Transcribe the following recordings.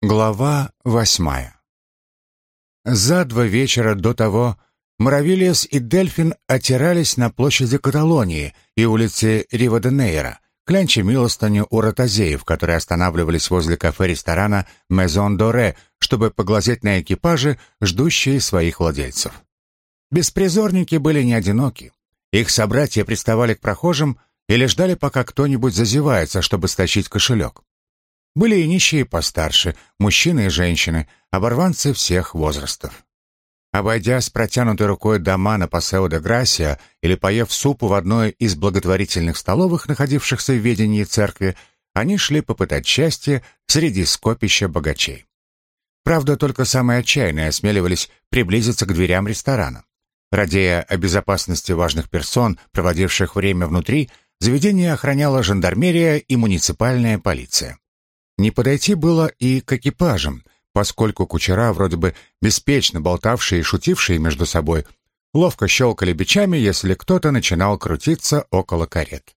Глава восьмая За два вечера до того Муравилиас и Дельфин отирались на площади Каталонии и улице Риво-де-Нейро, клянча милостыню у ротозеев, которые останавливались возле кафе-ресторана «Мезон Доре», чтобы поглазеть на экипажи, ждущие своих владельцев. Беспризорники были не одиноки. Их собратья приставали к прохожим или ждали, пока кто-нибудь зазевается, чтобы стащить кошелек. Были и нищие постарше, мужчины и женщины, оборванцы всех возрастов. Обойдя с протянутой рукой дома на Пасео де Грасия или поев супу в одной из благотворительных столовых, находившихся в ведении церкви, они шли попытать счастье среди скопища богачей. Правда, только самые отчаянные осмеливались приблизиться к дверям ресторана. Радея о безопасности важных персон, проводивших время внутри, заведение охраняла жандармерия и муниципальная полиция. Не подойти было и к экипажам, поскольку кучера, вроде бы беспечно болтавшие и шутившие между собой, ловко щелкали бичами, если кто-то начинал крутиться около карет.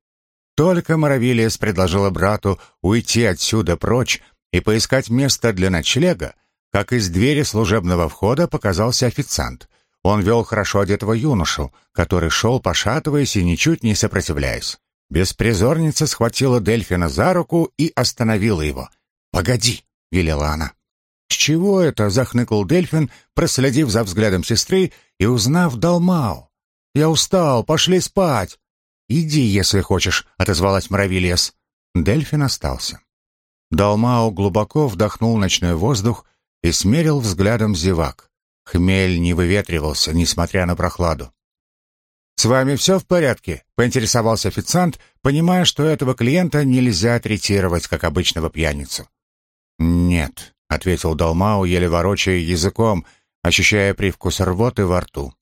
Только Моровилиес предложила брату уйти отсюда прочь и поискать место для ночлега, как из двери служебного входа показался официант. Он вел хорошо одетого юношу, который шел, пошатываясь и ничуть не сопротивляясь. Беспризорница схватила Дельфина за руку и остановила его. «Погоди!» — велела она. «С чего это?» — захныкал Дельфин, проследив за взглядом сестры и узнав Далмау. «Я устал, пошли спать!» «Иди, если хочешь», — отозвалась Мравильес. Дельфин остался. Далмау глубоко вдохнул ночной воздух и смерил взглядом зевак. Хмель не выветривался, несмотря на прохладу. «С вами все в порядке?» — поинтересовался официант, понимая, что этого клиента нельзя третировать, как обычного пьяницу. «Нет», — ответил Далмау, еле ворочая языком, ощущая привкус рвоты во рту.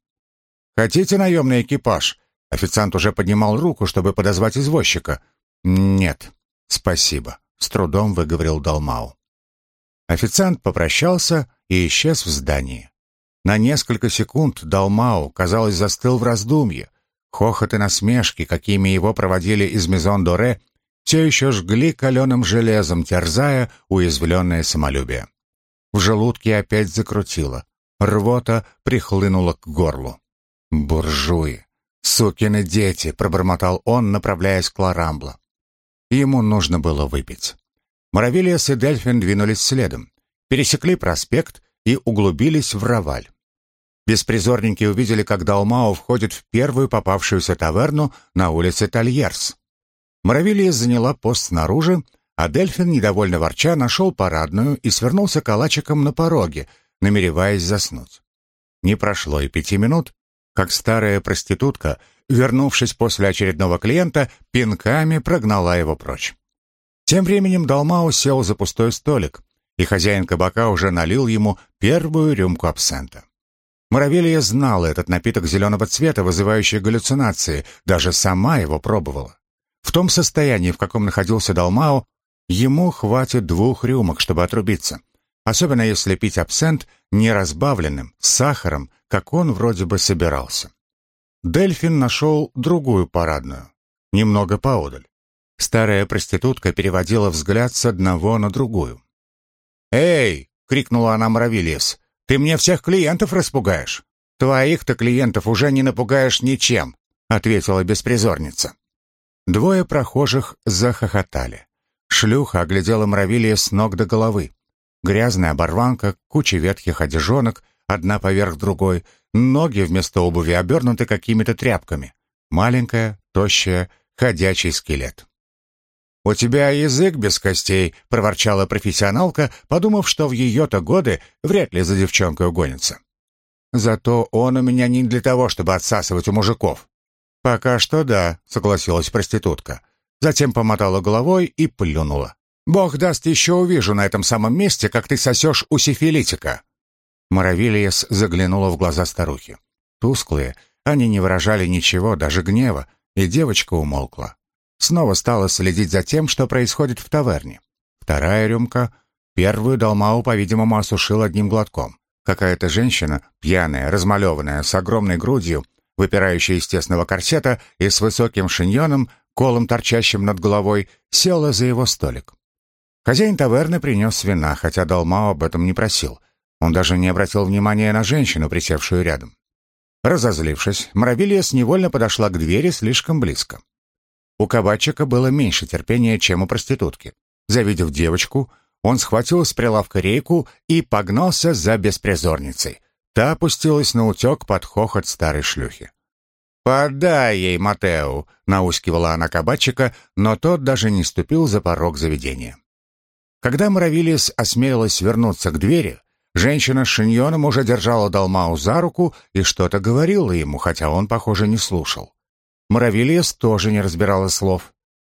«Хотите наемный экипаж?» Официант уже поднимал руку, чтобы подозвать извозчика. «Нет, спасибо», — с трудом выговорил Далмау. Официант попрощался и исчез в здании. На несколько секунд Далмау, казалось, застыл в раздумье. Хохот и насмешки, какими его проводили из Мезон-Доре, все еще жгли каленым железом, терзая уязвленное самолюбие. В желудке опять закрутило. Рвота прихлынула к горлу. «Буржуи! Сукины дети!» — пробормотал он, направляясь к Ларамбло. Ему нужно было выпить. Моровилиас и Дельфин двинулись следом, пересекли проспект и углубились в Раваль. Беспризорники увидели, как Далмао входит в первую попавшуюся таверну на улице Тольерс. Моровилия заняла пост снаружи, а Дельфин, недовольно ворча, нашел парадную и свернулся калачиком на пороге, намереваясь заснуть. Не прошло и пяти минут, как старая проститутка, вернувшись после очередного клиента, пинками прогнала его прочь. Тем временем Далмао сел за пустой столик, и хозяин кабака уже налил ему первую рюмку абсента. Моровелия знала этот напиток зеленого цвета, вызывающий галлюцинации, даже сама его пробовала. В том состоянии, в каком находился Далмао, ему хватит двух рюмок, чтобы отрубиться. Особенно если пить абсент не разбавленным, с сахаром, как он вроде бы собирался. Дельфин нашел другую парадную, немного поодаль. Старая проститутка переводила взгляд с одного на другую. «Эй!» — крикнула она Мравилиес. «Ты мне всех клиентов распугаешь!» «Твоих-то клиентов уже не напугаешь ничем!» — ответила беспризорница. Двое прохожих захохотали. Шлюха оглядела Мравилия ног до головы. Грязная оборванка, куча ветхих одежонок, одна поверх другой, ноги вместо обуви обернуты какими-то тряпками. Маленькая, тощая, ходячий скелет. «У тебя язык без костей», — проворчала профессионалка, подумав, что в ее-то годы вряд ли за девчонкой угонится. «Зато он у меня не для того, чтобы отсасывать у мужиков». «Пока что да», — согласилась проститутка. Затем помотала головой и плюнула. «Бог даст, еще увижу на этом самом месте, как ты сосешь у сифилитика». Моровилиес заглянула в глаза старухи. Тусклые, они не выражали ничего, даже гнева, и девочка умолкла. Снова стала следить за тем, что происходит в таверне. Вторая рюмка. Первую Далмау, по-видимому, осушил одним глотком. Какая-то женщина, пьяная, размалеванная, с огромной грудью, выпирающая из тесного корсета и с высоким шиньоном, колом торчащим над головой, села за его столик. Хозяин таверны принес вина, хотя Далмао об этом не просил. Он даже не обратил внимания на женщину, присевшую рядом. Разозлившись, Мравильес невольно подошла к двери слишком близко. У кабачика было меньше терпения, чем у проститутки. Завидев девочку, он схватил с прилавка рейку и погнался за беспризорницей. Та опустилась на утек под хохот старой шлюхи. «Подай ей, Матеу!» — наускивала она кабачика, но тот даже не ступил за порог заведения. Когда Муравилис осмелилась вернуться к двери, женщина с шиньоном уже держала Далмау за руку и что-то говорила ему, хотя он, похоже, не слушал. Муравилис тоже не разбирала слов.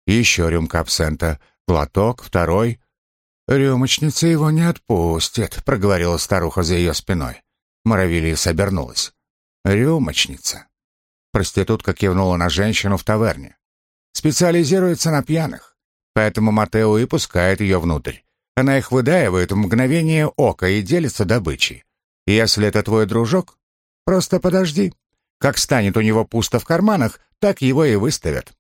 Еще рюмка абсента, глоток, второй. «Рюмочница его не отпустит», — проговорила старуха за ее спиной. Муравилис обернулась. «Рюмочница». Проститутка кивнула на женщину в таверне. Специализируется на пьяных, поэтому Матео и пускает ее внутрь. Она их выдаивает в мгновение ока и делится добычей. Если это твой дружок, просто подожди. Как станет у него пусто в карманах, так его и выставят.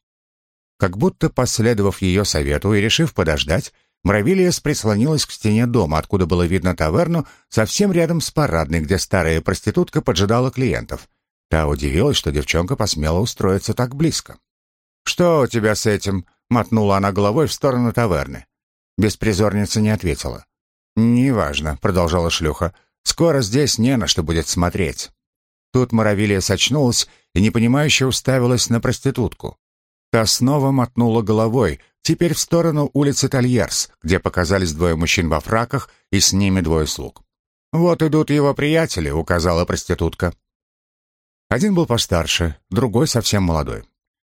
Как будто последовав ее совету и решив подождать, Мравилиес прислонилась к стене дома, откуда было видно таверну, совсем рядом с парадной, где старая проститутка поджидала клиентов. Та удивилась, что девчонка посмела устроиться так близко. «Что у тебя с этим?» — мотнула она головой в сторону таверны. Беспризорница не ответила. «Неважно», — продолжала шлюха. «Скоро здесь не на что будет смотреть». Тут Моровилия сочнулась и непонимающе уставилась на проститутку. Та снова мотнула головой, теперь в сторону улицы Тольерс, где показались двое мужчин во фраках и с ними двое слуг. «Вот идут его приятели», — указала проститутка. Один был постарше, другой совсем молодой.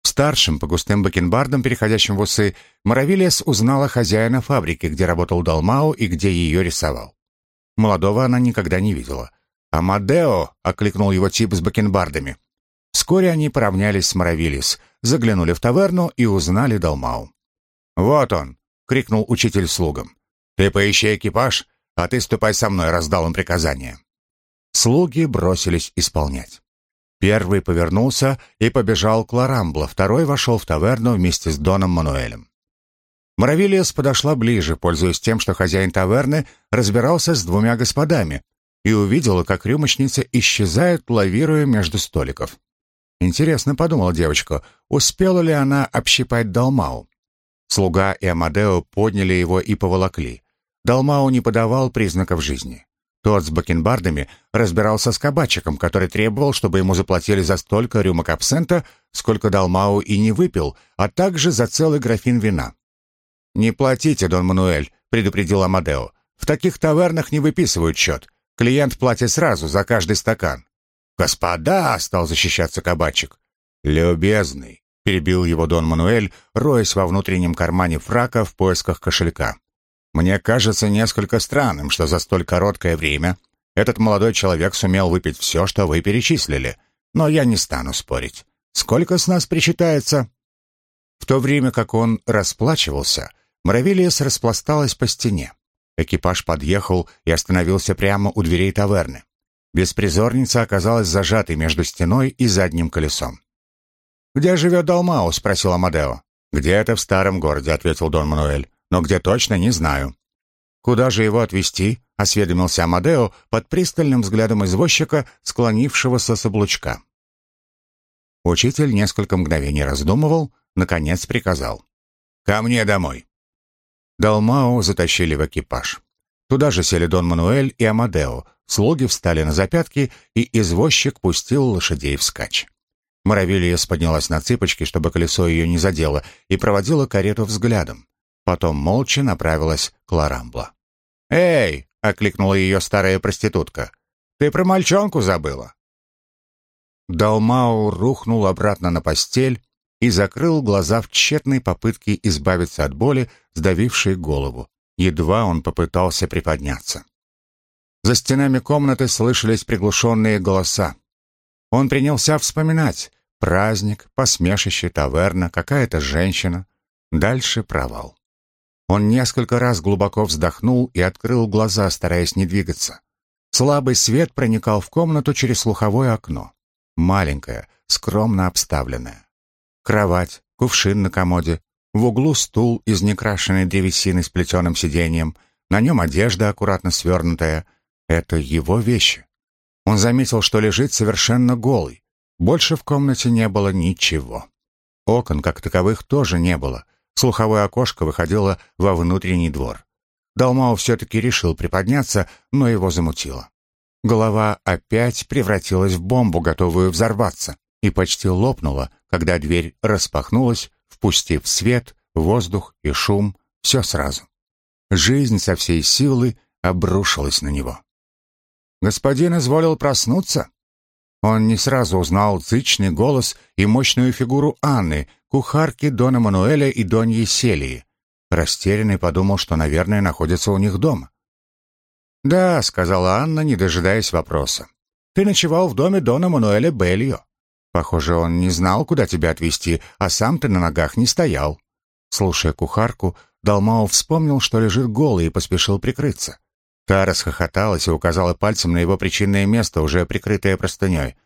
В старшем, по густым бакенбардам, переходящим в усы, Моровилес узнала хозяина фабрики, где работал Далмау и где ее рисовал. Молодого она никогда не видела. «Амадео!» — окликнул его тип с бакенбардами. Вскоре они поравнялись с Моровилис, заглянули в таверну и узнали Далмау. «Вот он!» — крикнул учитель слугам. «Ты поищи экипаж, а ты ступай со мной», — раздал он приказание. Слуги бросились исполнять. Первый повернулся и побежал к Ларамбло, второй вошел в таверну вместе с Доном Мануэлем. Моровилиас подошла ближе, пользуясь тем, что хозяин таверны разбирался с двумя господами, и увидела, как рюмочница исчезает, лавируя между столиков. Интересно, подумала девочка, успела ли она общипать Далмау. Слуга и Амадео подняли его и поволокли. Далмау не подавал признаков жизни. Тот с бакенбардами разбирался с кабачиком, который требовал, чтобы ему заплатили за столько рюмок абсента, сколько дал Мау и не выпил, а также за целый графин вина. «Не платите, Дон Мануэль», — предупредил Амадео. «В таких тавернах не выписывают счет. Клиент платит сразу за каждый стакан». «Господа!» — стал защищаться кабачик. «Любезный», — перебил его Дон Мануэль, роясь во внутреннем кармане фрака в поисках кошелька. Мне кажется несколько странным, что за столь короткое время этот молодой человек сумел выпить все, что вы перечислили. Но я не стану спорить. Сколько с нас причитается?» В то время как он расплачивался, Мравилиес распласталась по стене. Экипаж подъехал и остановился прямо у дверей таверны. Беспризорница оказалась зажатой между стеной и задним колесом. «Где живет Далмау?» — спросил Амадео. «Где-то в старом городе», — ответил Дон Мануэль но где точно не знаю. Куда же его отвезти? осведомился Амадео под пристальным взглядом извозчика, склонившегося с облучка. Учитель несколько мгновений раздумывал, наконец приказал: "Ко мне домой". Далмао затащили в экипаж. Туда же сели Дон Мануэль и Амадео. Слуги встали на запятки, и извозчик пустил лошадей вскачь. Моровильес поднялась на цыпочки, чтобы колесо ее не задело, и проводила карету взглядом. Потом молча направилась к Ларамбло. «Эй!» — окликнула ее старая проститутка. «Ты про мальчонку забыла?» Далмау рухнул обратно на постель и закрыл глаза в тщетной попытке избавиться от боли, сдавившей голову. Едва он попытался приподняться. За стенами комнаты слышались приглушенные голоса. Он принялся вспоминать. Праздник, посмешище, таверна, какая-то женщина. Дальше провал. Он несколько раз глубоко вздохнул и открыл глаза, стараясь не двигаться. Слабый свет проникал в комнату через слуховое окно. Маленькое, скромно обставленное. Кровать, кувшин на комоде, В углу стул из некрашенной древесины с плетеным сиденьем, на нем одежда аккуратно свернутая. Это его вещи. Он заметил, что лежит совершенно голый. Больше в комнате не было ничего. Окон, как таковых, тоже не было. Слуховое окошко выходило во внутренний двор. Далмау все-таки решил приподняться, но его замутило. Голова опять превратилась в бомбу, готовую взорваться, и почти лопнула, когда дверь распахнулась, впустив свет, воздух и шум, все сразу. Жизнь со всей силы обрушилась на него. Господин изволил проснуться. Он не сразу узнал зычный голос и мощную фигуру Анны, кухарки Дона Мануэля и Доньи Селии. Растерянный подумал, что, наверное, находится у них дома. «Да», — сказала Анна, не дожидаясь вопроса. «Ты ночевал в доме Дона Мануэля Бельо. Похоже, он не знал, куда тебя отвезти, а сам ты на ногах не стоял». Слушая кухарку, Далмау вспомнил, что лежит голый и поспешил прикрыться. Та расхохоталась и указала пальцем на его причинное место, уже прикрытое простыней.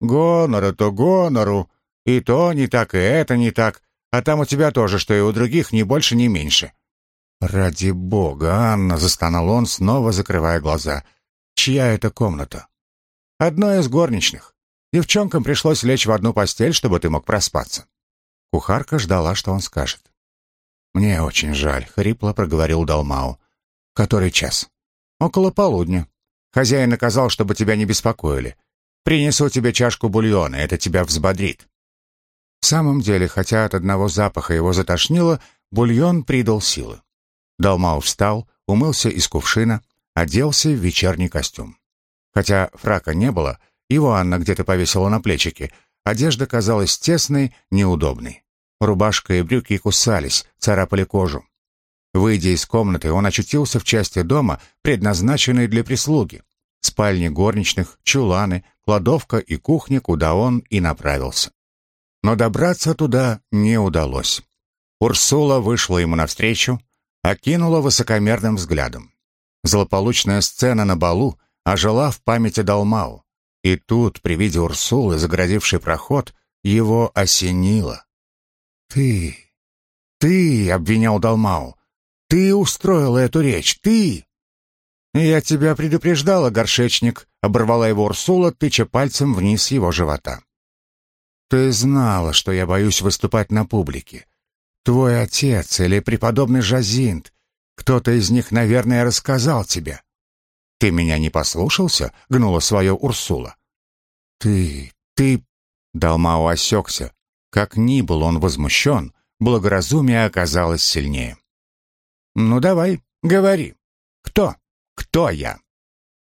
«Гонору-то гонору! И то не так, и это не так. А там у тебя тоже, что и у других, ни больше, ни меньше». «Ради бога, Анна!» — застонал он, снова закрывая глаза. «Чья это комната?» «Одной из горничных. Девчонкам пришлось лечь в одну постель, чтобы ты мог проспаться». Кухарка ждала, что он скажет. «Мне очень жаль», — хрипло проговорил Далмау. «Который час?» «Около полудня. Хозяин наказал, чтобы тебя не беспокоили. Принесу тебе чашку бульона, это тебя взбодрит». В самом деле, хотя от одного запаха его затошнило, бульон придал силы. Далмау встал, умылся из кувшина, оделся в вечерний костюм. Хотя фрака не было, его Анна где-то повесила на плечики, одежда казалась тесной, неудобной. Рубашка и брюки кусались, царапали кожу. Выйдя из комнаты, он очутился в части дома, предназначенной для прислуги. Спальни горничных, чуланы, кладовка и кухня, куда он и направился. Но добраться туда не удалось. Урсула вышла ему навстречу, окинула высокомерным взглядом. Злополучная сцена на балу ожила в памяти Далмау. И тут, при виде Урсулы, заградившей проход, его осенило. «Ты, ты!» — обвинял Далмау. «Ты устроила эту речь, ты!» «Я тебя предупреждала, горшечник», — оборвала его Урсула, тыча пальцем вниз его живота. «Ты знала, что я боюсь выступать на публике. Твой отец или преподобный Жазинт, кто-то из них, наверное, рассказал тебе». «Ты меня не послушался?» — гнула свое Урсула. «Ты... ты...» — Далмау осекся, как ни был он возмущен, благоразумие оказалось сильнее. «Ну давай, говори. Кто? Кто я?»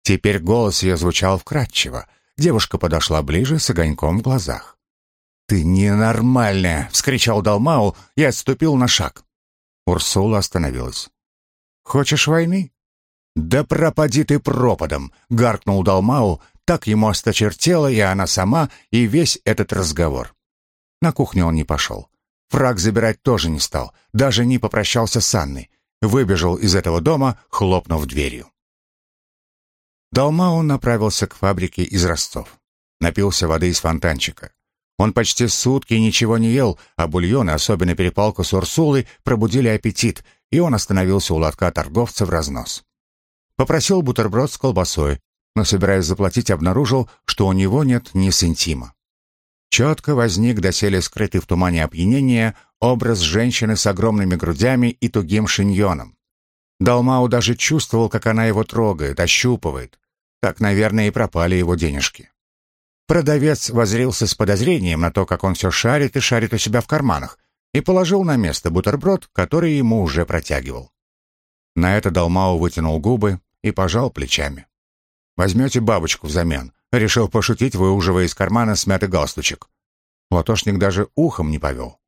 Теперь голос ее звучал вкрадчиво. Девушка подошла ближе с огоньком в глазах. «Ты ненормальная!» — вскричал Далмау и отступил на шаг. Урсула остановилась. «Хочешь войны?» «Да пропади ты пропадом!» — гаркнул Далмау. Так ему осточертело и она сама, и весь этот разговор. На кухню он не пошел. Фраг забирать тоже не стал, даже не попрощался с Анной. Выбежал из этого дома, хлопнув дверью. Далмау направился к фабрике из Ростов. Напился воды из фонтанчика. Он почти сутки ничего не ел, а бульоны, особенно перепалку с Урсулой, пробудили аппетит, и он остановился у лотка торговца в разнос. Попросил бутерброд с колбасой, но, собираясь заплатить, обнаружил, что у него нет ни сантима. Четко возник доселе скрытый в тумане опьянения образ женщины с огромными грудями и тугим шиньоном. Далмау даже чувствовал, как она его трогает, ощупывает. Так, наверное, и пропали его денежки. Продавец возрился с подозрением на то, как он все шарит и шарит у себя в карманах, и положил на место бутерброд, который ему уже протягивал. На это Далмау вытянул губы и пожал плечами. «Возьмете бабочку взамен. Решил пошутить, выуживая из кармана смятый галстучек. Латошник даже ухом не повел.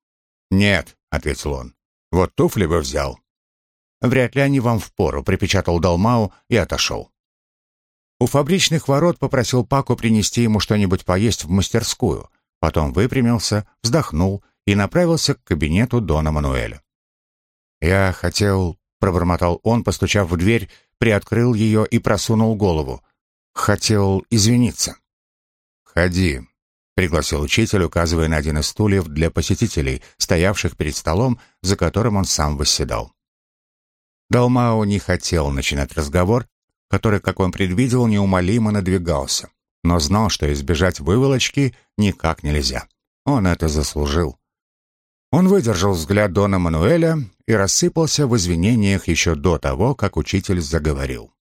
«Нет», — ответил он, — «вот туфли бы взял». «Вряд ли они вам впору», — припечатал Далмау и отошел. У фабричных ворот попросил Паку принести ему что-нибудь поесть в мастерскую, потом выпрямился, вздохнул и направился к кабинету Дона Мануэля. «Я хотел...» — пробормотал он, постучав в дверь, приоткрыл ее и просунул голову хотел извиниться. «Ходи», — пригласил учитель, указывая на один из стульев для посетителей, стоявших перед столом, за которым он сам восседал. Далмао не хотел начинать разговор, который, как он предвидел, неумолимо надвигался, но знал, что избежать выволочки никак нельзя. Он это заслужил. Он выдержал взгляд Дона Мануэля и рассыпался в извинениях еще до того, как учитель заговорил.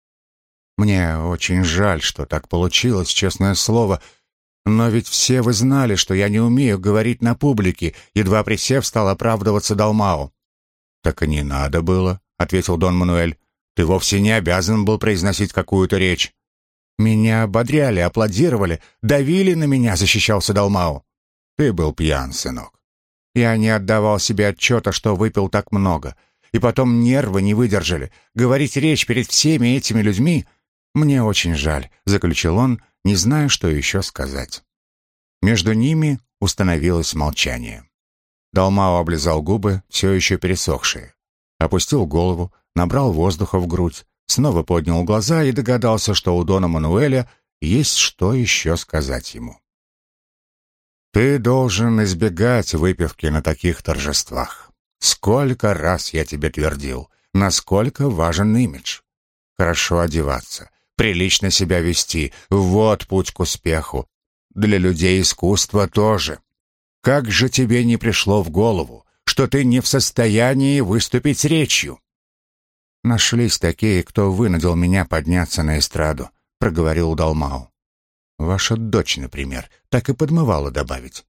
«Мне очень жаль, что так получилось, честное слово, но ведь все вы знали, что я не умею говорить на публике», едва присев, стал оправдываться Далмао. «Так и не надо было», — ответил Дон Мануэль. «Ты вовсе не обязан был произносить какую-то речь». «Меня ободряли, аплодировали, давили на меня», — защищался Далмао. «Ты был пьян, сынок. Я не отдавал себе отчета, что выпил так много. И потом нервы не выдержали. Говорить речь перед всеми этими людьми... Мне очень жаль», — заключил он, не зная, что еще сказать. Между ними установилось молчание. Далмао облизал губы, все еще пересохшие. Опустил голову, набрал воздуха в грудь, снова поднял глаза и догадался, что у Дона Мануэля есть что еще сказать ему. Ты должен избегать выпивки на таких торжествах. Сколько раз я тебе твердил, насколько важен имидж. Хорошо одеваться, прилично себя вести — вот путь к успеху. Для людей искусства тоже. Как же тебе не пришло в голову, что ты не в состоянии выступить с речью? Нашлись такие, кто вынудил меня подняться на эстраду, проговорил Далмау. Ваша дочь, например, так и подмывала добавить.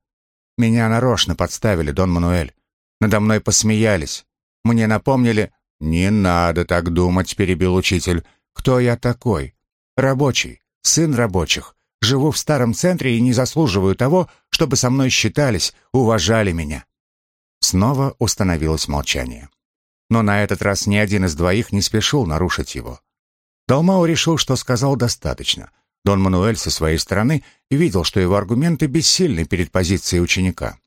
Меня нарочно подставили, Дон Мануэль. Надо мной посмеялись. Мне напомнили... «Не надо так думать», — перебил учитель. «Кто я такой? Рабочий, сын рабочих. Живу в старом центре и не заслуживаю того, чтобы со мной считались, уважали меня». Снова установилось молчание. Но на этот раз ни один из двоих не спешил нарушить его. Далмао решил, что сказал достаточно, Дон Мануэль со своей стороны видел, что его аргументы бессильны перед позицией ученика.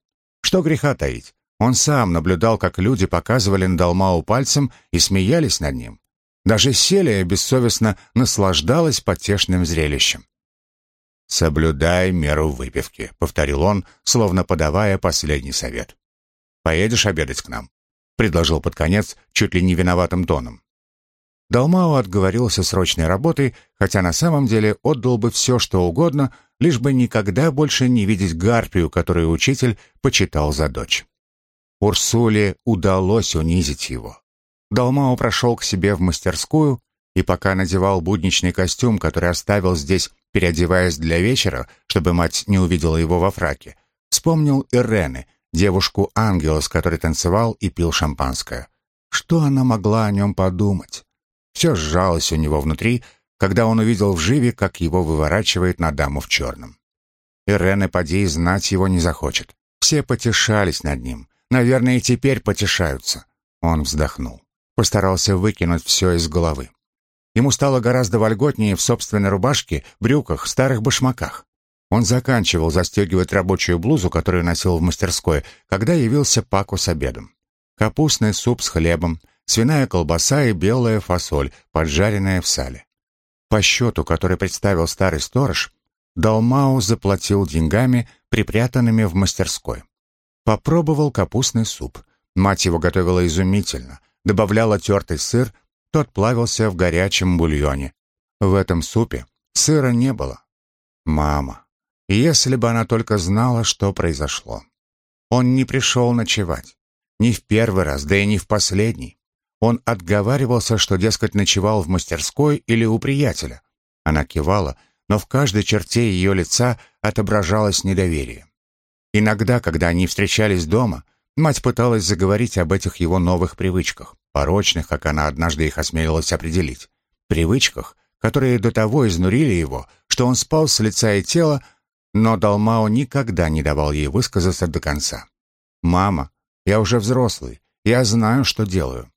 Что греха таить, он сам наблюдал, как люди показывали на Далмау пальцем и смеялись над ним. Даже Селия бессовестно наслаждалась потешным зрелищем. «Соблюдай меру выпивки», — повторил он, словно подавая последний совет. «Поедешь обедать к нам?» — предложил под конец чуть ли не виноватым тоном. Далмао отговорился срочной работой, хотя на самом деле отдал бы все, что угодно, лишь бы никогда больше не видеть гарпию, которую учитель почитал за дочь. Урсуле удалось унизить его. Далмао прошел к себе в мастерскую, и пока надевал будничный костюм, который оставил здесь, переодеваясь для вечера, чтобы мать не увидела его во фраке, вспомнил Ирены, девушку-ангела, с которой танцевал и пил шампанское. Что она могла о нем подумать? Все сжалось у него внутри, когда он увидел в живе, как его выворачивает на даму в черном. Ирene поди знать его не захочет. Все потешались над ним. Наверное, и теперь потешаются. Он вздохнул. Постарался выкинуть все из головы. Ему стало гораздо вольготнее в собственной рубашке, брюках, старых башмаках. Он заканчивал застегивать рабочую блузу, которую носил в мастерской, когда явился Паку с обедом. Капустный суп с хлебом, свиная колбаса и белая фасоль, поджаренная в сале. По счету, который представил старый сторож, Далмау заплатил деньгами, припрятанными в мастерской. Попробовал капустный суп. Мать его готовила изумительно, добавляла тертый сыр, тот плавился в горячем бульоне. В этом супе сыра не было. Мама, если бы она только знала, что произошло. Он не пришел ночевать. Ни в первый раз, да и не в последний. Он отговаривался, что, дескать, ночевал в мастерской или у приятеля. Она кивала, но в каждой черте ее лица отображалось недоверие. Иногда, когда они встречались дома, мать пыталась заговорить об этих его новых привычках, порочных, как она однажды их осмелилась определить. Привычках, которые до того изнурили его, что он спал с лица и тела, но Далмао никогда не давал ей высказаться до конца. «Мама, я уже взрослый, я знаю, что делаю.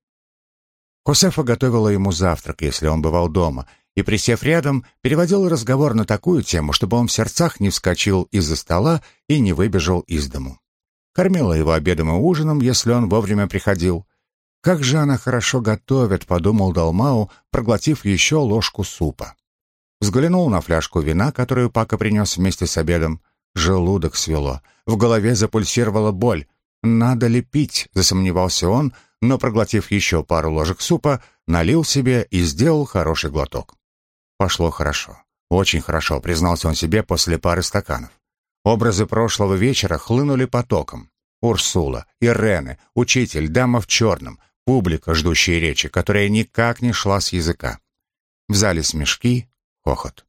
Хосефа готовила ему завтрак, если он бывал дома, и, присев рядом, переводил разговор на такую тему, чтобы он в сердцах не вскочил из-за стола и не выбежал из дому. Кормила его обедом и ужином, если он вовремя приходил. «Как же она хорошо готовит», — подумал Далмау, проглотив еще ложку супа. Взглянул на фляжку вина, которую Пака принес вместе с обедом. желудок свело, в голове запульсировала боль. «Надо ли пить?» — засомневался он, но, проглотив еще пару ложек супа, налил себе и сделал хороший глоток. Пошло хорошо. Очень хорошо, признался он себе после пары стаканов. Образы прошлого вечера хлынули потоком. Урсула, Ирены, учитель, дама в черном, публика, ждущая речи, которая никак не шла с языка. В зале смешки, хохот.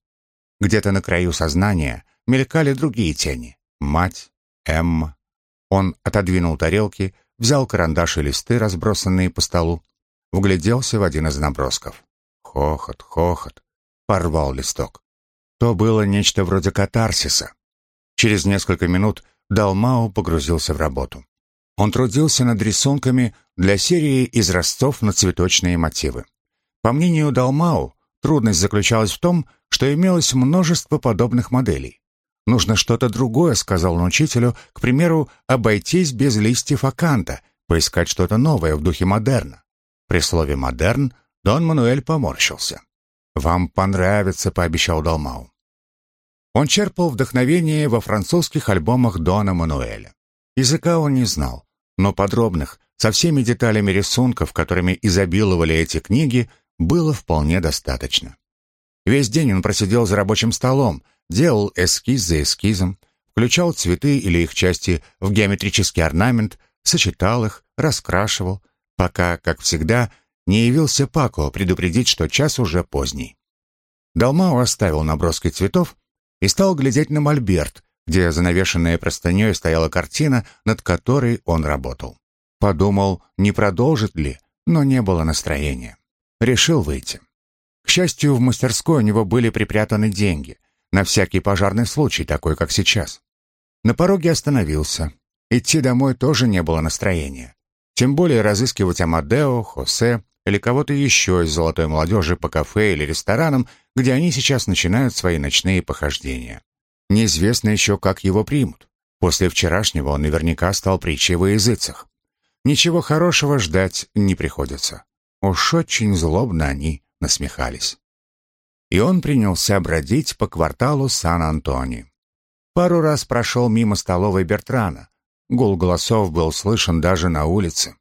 Где-то на краю сознания мелькали другие тени. Мать, Эмма. Он отодвинул тарелки, взял карандаш и листы, разбросанные по столу, вгляделся в один из набросков. Хохот, хохот. Порвал листок. То было нечто вроде катарсиса. Через несколько минут Далмау погрузился в работу. Он трудился над рисунками для серии изразцов на цветочные мотивы. По мнению Далмау, трудность заключалась в том, что имелось множество подобных моделей. «Нужно что-то другое», — сказал он учителю, к примеру, обойтись без листьев аканта, поискать что-то новое в духе модерна. При слове «модерн» Дон Мануэль поморщился. «Вам понравится», — пообещал Далмау. Он черпал вдохновение во французских альбомах Дона Мануэля. Языка он не знал, но подробных, со всеми деталями рисунков, которыми изобиловали эти книги, было вполне достаточно. Весь день он просидел за рабочим столом, делал эскиз за эскизом, включал цветы или их части в геометрический орнамент, сочетал их, раскрашивал, пока, как всегда, не явился Пако предупредить, что час уже поздний. Далмао оставил наброски цветов и стал глядеть на мольберт, где занавешенная простыней стояла картина, над которой он работал. Подумал, не продолжит ли, но не было настроения. Решил выйти. К счастью, в мастерской у него были припрятаны деньги, на всякий пожарный случай, такой, как сейчас. На пороге остановился. Идти домой тоже не было настроения. Тем более разыскивать Амадео, Хосе или кого-то еще из золотой молодежи по кафе или ресторанам, где они сейчас начинают свои ночные похождения. Неизвестно еще, как его примут. После вчерашнего он наверняка стал притчей во языцах. Ничего хорошего ждать не приходится. Уж очень злобно они насмехались. И он принялся бродить по кварталу Сан-Антони. Пару раз прошел мимо столовой Бертрана. Гул голосов был слышен даже на улице.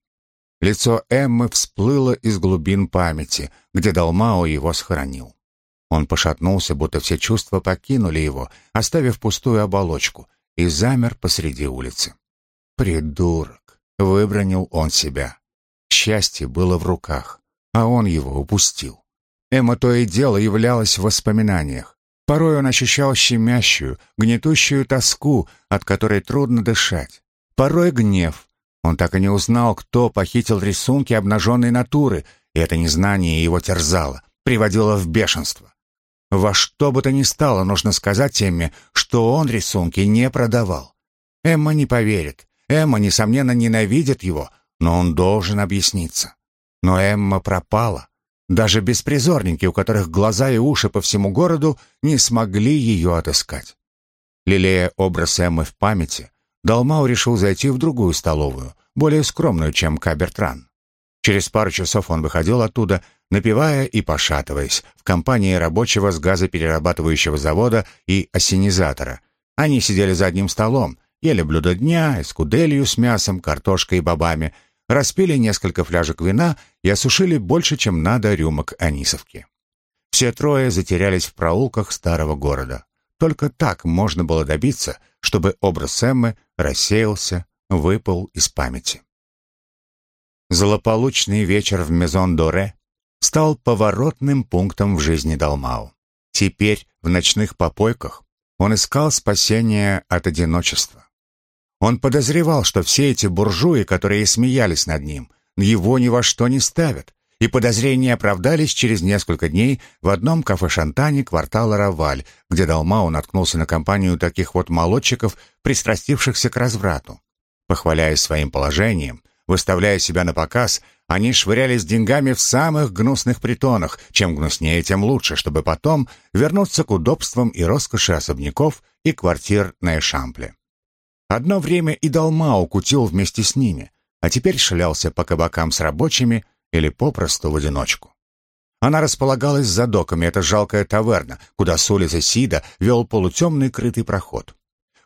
Лицо Эммы всплыло из глубин памяти, где Далмао его схоронил. Он пошатнулся, будто все чувства покинули его, оставив пустую оболочку, и замер посреди улицы. «Придурок!» — выбронил он себя. Счастье было в руках, а он его упустил. Эмма то и дело являлась в воспоминаниях. Порой он ощущал щемящую, гнетущую тоску, от которой трудно дышать. Порой гнев, он так и не узнал, кто похитил рисунки обнаженной натуры, и это незнание его терзало, приводило в бешенство. Во что бы то ни стало, нужно сказать Эмме, что он рисунки не продавал. Эмма не поверит. Эмма, несомненно, ненавидит его, но он должен объясниться. Но Эмма пропала. Даже беспризорники, у которых глаза и уши по всему городу, не смогли ее отыскать. Лелея образ Эммы в памяти, Далмау решил зайти в другую столовую, более скромную, чем Кабертран. Через пару часов он выходил оттуда, напивая и пошатываясь, в компании рабочего с газоперерабатывающего завода и осенизатора. Они сидели за одним столом, ели блюдо дня, эскуделью с мясом, картошкой и бобами, распили несколько фляжек вина и осушили больше, чем надо рюмок анисовки. Все трое затерялись в проулках старого города. Только так можно было добиться, чтобы образ Эммы рассеялся, выпал из памяти. Злополучный вечер в Мезон-Доре стал поворотным пунктом в жизни Далмау. Теперь в ночных попойках он искал спасения от одиночества. Он подозревал, что все эти буржуи, которые смеялись над ним, его ни во что не ставят, и подозрения оправдались через несколько дней в одном кафе-шантане квартала Раваль, где Далмау наткнулся на компанию таких вот молодчиков, пристрастившихся к разврату. Похваляясь своим положением, выставляя себя на показ, они швырялись деньгами в самых гнусных притонах, чем гнуснее, тем лучше, чтобы потом вернуться к удобствам и роскоши особняков и квартир на Эшампле. Одно время и Далмау кутил вместе с ними, а теперь шлялся по кабакам с рабочими, или попросту в одиночку. Она располагалась за доками, это жалкая таверна, куда с улицы Сида вел полутемный крытый проход.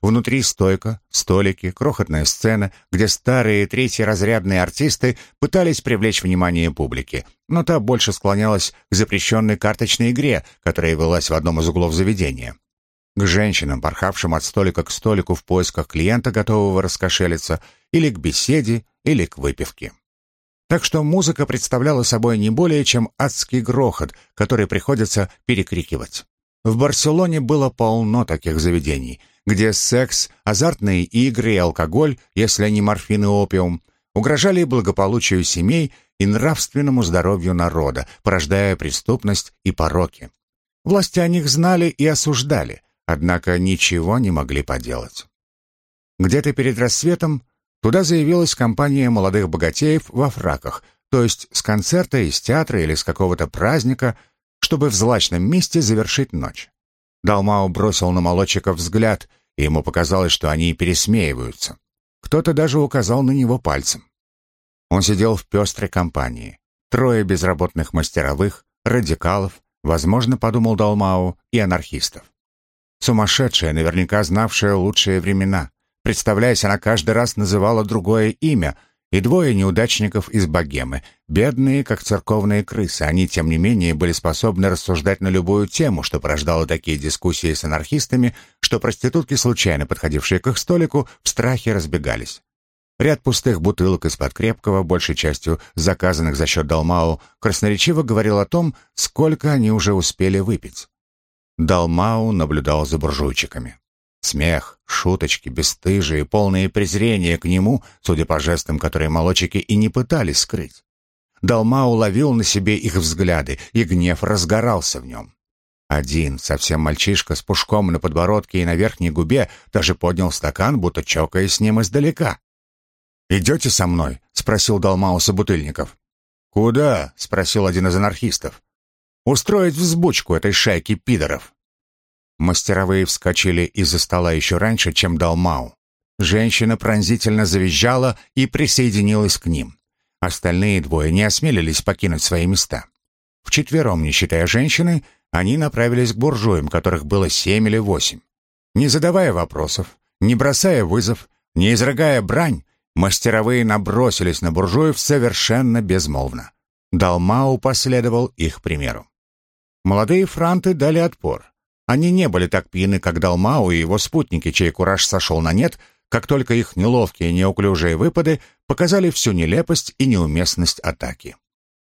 Внутри стойка, столики, крохотная сцена, где старые третьеразрядные артисты пытались привлечь внимание публики, но та больше склонялась к запрещенной карточной игре, которая велась в одном из углов заведения. К женщинам, порхавшим от столика к столику в поисках клиента, готового раскошелиться, или к беседе, или к выпивке. Так что музыка представляла собой не более чем адский грохот, который приходится перекрикивать. В Барселоне было полно таких заведений, где секс, азартные игры и алкоголь, если не морфин и опиум, угрожали благополучию семей и нравственному здоровью народа, порождая преступность и пороки. Власти о них знали и осуждали, однако ничего не могли поделать. Где-то перед рассветом туда заявилась компания молодых богатеев во фраках, то есть с концерта, из театра или с какого-то праздника, чтобы в злачном месте завершить ночь. Далмао бросил на молодчиков взгляд, и ему показалось, что они пересмеиваются. Кто-то даже указал на него пальцем. Он сидел в пестрой компании. Трое безработных мастеровых, радикалов, возможно, подумал Далмау, и анархистов. Сумасшедшая, наверняка знавшая лучшие времена. Представляясь, она каждый раз называла другое имя, и двое неудачников из богемы, бедные, как церковные крысы. Они, тем не менее, были способны рассуждать на любую тему, что порождало такие дискуссии с анархистами, что проститутки, случайно подходившие к их столику, в страхе разбегались. Ряд пустых бутылок из-под крепкого, большей частью заказанных за счет Далмау, красноречиво говорил о том, сколько они уже успели выпить. Далмау наблюдал за буржуйчиками. Смех, шуточки, бесстыжие, полные презрения к нему, судя по жестам, которые молодчики и не пытались скрыть. Далма уловил на себе их взгляды, и гнев разгорался в нем. Один, совсем мальчишка, с пушком на подбородке и на верхней губе, даже поднял стакан, будто чокаясь с ним издалека. «Идете со мной?» — спросил Далмау собутыльников. «Куда?» — спросил один из анархистов. «Устроить взбучку этой шайки пидоров». Мастеровые вскочили из-за стола еще раньше, чем дал Мау. Женщина пронзительно завизжала и присоединилась к ним. Остальные двое не осмелились покинуть свои места. Вчетвером, не считая женщины, они направились к буржуям, которых было семь или восемь. Не задавая вопросов, не бросая вызов, не изрыгая брань, мастеровые набросились на буржуев совершенно безмолвно. Далмау последовал их примеру. Молодые франты дали отпор. Они не были так пьяны, как Далмау и его спутники, чей кураж сошел на нет, как только их неловкие неуклюжие выпады показали всю нелепость и неуместность атаки.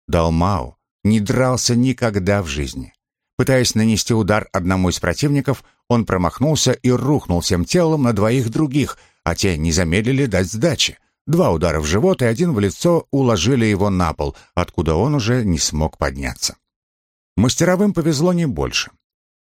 Далмау не дрался никогда в жизни. Пытаясь нанести удар одному из противников, он промахнулся и рухнул всем телом на двоих других, а те не замедлили дать сдачи. Два удара в живот и один в лицо уложили его на пол, откуда он уже не смог подняться. Мастеровым повезло не больше.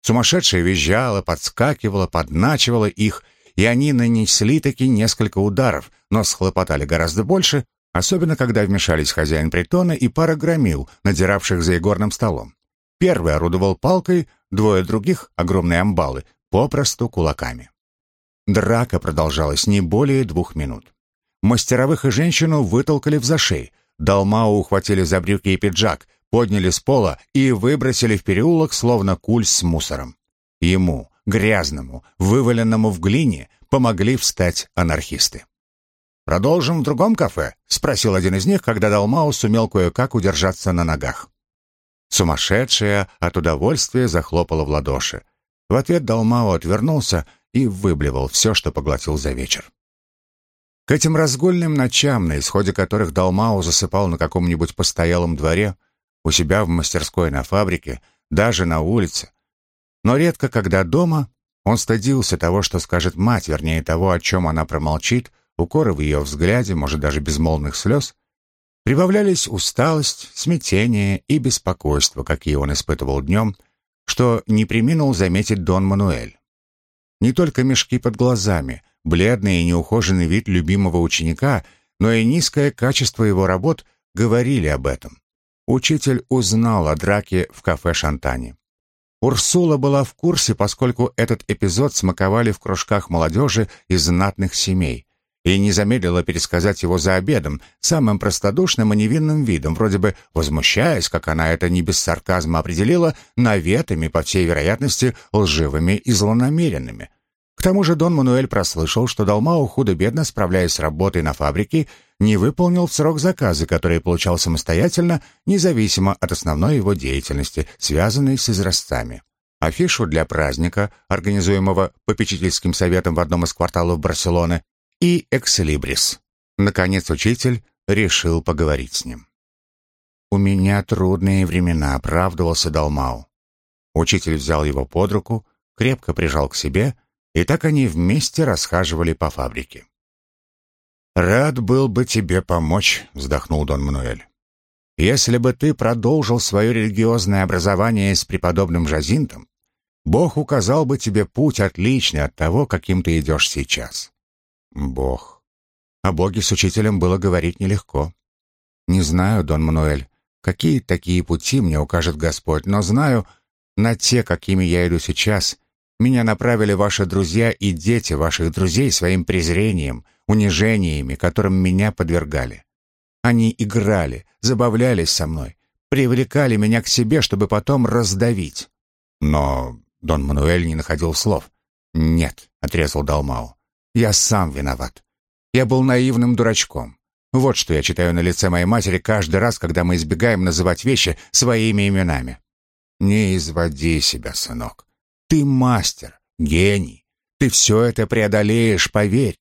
Сумасшедшая визжала, подскакивала, подначивала их, и они нанесли таки несколько ударов, но схлопотали гораздо больше, особенно когда вмешались хозяин притона и пара громил, надиравших за игорным столом. Первый орудовал палкой, двое других, огромные амбалы, попросту кулаками. Драка продолжалась не более двух минут. Мастеровых и женщину вытолкали в зашей, Далмау ухватили за брюки и пиджак, подняли с пола и выбросили в переулок, словно куль с мусором. Ему, грязному, вываленному в глине, помогли встать анархисты. «Продолжим в другом кафе?» — спросил один из них, когда Далмау сумел кое-как удержаться на ногах. Сумасшедшая от удовольствия захлопала в ладоши. В ответ Далмау отвернулся и выблевал все, что поглотил за вечер. К этим разгульным ночам, на исходе которых Далмау засыпал на каком-нибудь постоялом дворе, у себя в мастерской на фабрике, даже на улице. Но редко, когда дома, он стыдился того, что скажет мать, вернее того, о чем она промолчит, укоры в ее взгляде, может, даже безмолвных слез. Прибавлялись усталость, смятение и беспокойство, какие он испытывал днем, что не приминул заметить Дон Мануэль. Не только мешки под глазами, бледный и неухоженный вид любимого ученика, но и низкое качество его работ говорили об этом. Учитель узнал о драке в кафе Шантани. Урсула была в курсе, поскольку этот эпизод смаковали в кружках молодежи из знатных семей, и не замедлила пересказать его за обедом, самым простодушным и невинным видом, вроде бы возмущаясь, как она это не без сарказма определила, наветами, по всей вероятности, лживыми и злонамеренными. К тому же Дон Мануэль прослышал, что Далмау худо-бедно, справляясь с работой на фабрике, не выполнил в срок заказы, которые получал самостоятельно, независимо от основной его деятельности, связанной с изразцами. Афишу для праздника, организуемого попечительским советом в одном из кварталов Барселоны, и «Экслибрис». Наконец учитель решил поговорить с ним. «У меня трудные времена», — оправдывался Далмау. Учитель взял его под руку, крепко прижал к себе — и так они вместе расхаживали по фабрике. «Рад был бы тебе помочь», — вздохнул Дон Мануэль. «Если бы ты продолжил свое религиозное образование с преподобным Жазинтом, Бог указал бы тебе путь отличный от того, каким ты идешь сейчас». «Бог». О Боге с учителем было говорить нелегко. «Не знаю, Дон Мануэль, какие такие пути мне укажет Господь, но знаю, на те, какими я иду сейчас, меня направили ваши друзья и дети ваших друзей своим презрением, унижениями, которым меня подвергали. Они играли, забавлялись со мной, привлекали меня к себе, чтобы потом раздавить. Но Дон Мануэль не находил слов. «Нет», — отрезал Далмау, — «я сам виноват. Я был наивным дурачком. Вот что я читаю на лице моей матери каждый раз, когда мы избегаем называть вещи своими именами. Не изводи себя, сынок. Ты мастер, гений. Ты все это преодолеешь, поверь.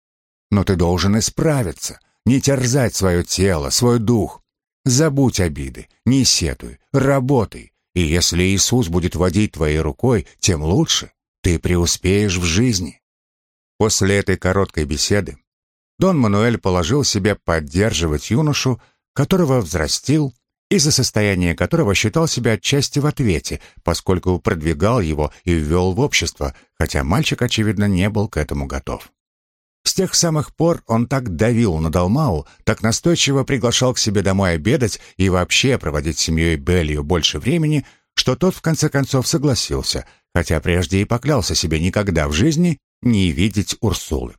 Но ты должен исправиться, не терзать свое тело, свой дух. Забудь обиды, не сетуй, работай. И если Иисус будет водить твоей рукой, тем лучше. Ты преуспеешь в жизни. После этой короткой беседы Дон Мануэль положил себе поддерживать юношу, которого взрастил из за состояния которого считал себя отчасти в ответе, поскольку продвигал его и ввел в общество, хотя мальчик, очевидно, не был к этому готов. С тех самых пор он так давил на Далмау, так настойчиво приглашал к себе домой обедать и вообще проводить с семьей Беллию больше времени, что тот в конце концов согласился, хотя прежде и поклялся себе никогда в жизни не видеть Урсулы.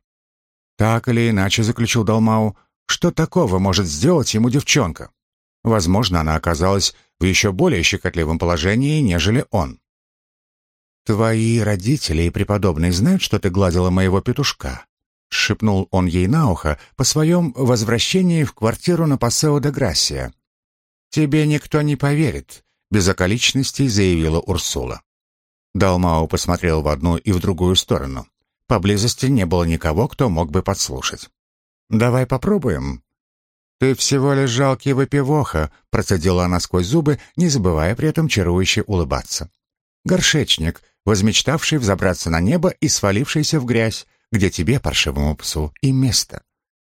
Так или иначе, заключил Далмау, что такого может сделать ему девчонка? Возможно, она оказалась в еще более щекотливом положении, нежели он. «Твои родители и преподобный знают, что ты гладила моего петушка?» — шепнул он ей на ухо по своем возвращении в квартиру на Пасео де Грасия. «Тебе никто не поверит», — без околичностей заявила Урсула. Далмао посмотрел в одну и в другую сторону. Поблизости не было никого, кто мог бы подслушать. «Давай попробуем», «Ты всего лишь жалкий выпивоха», — процедила она сквозь зубы, не забывая при этом чарующе улыбаться. «Горшечник, возмечтавший взобраться на небо и свалившийся в грязь, где тебе, паршивому псу, и место.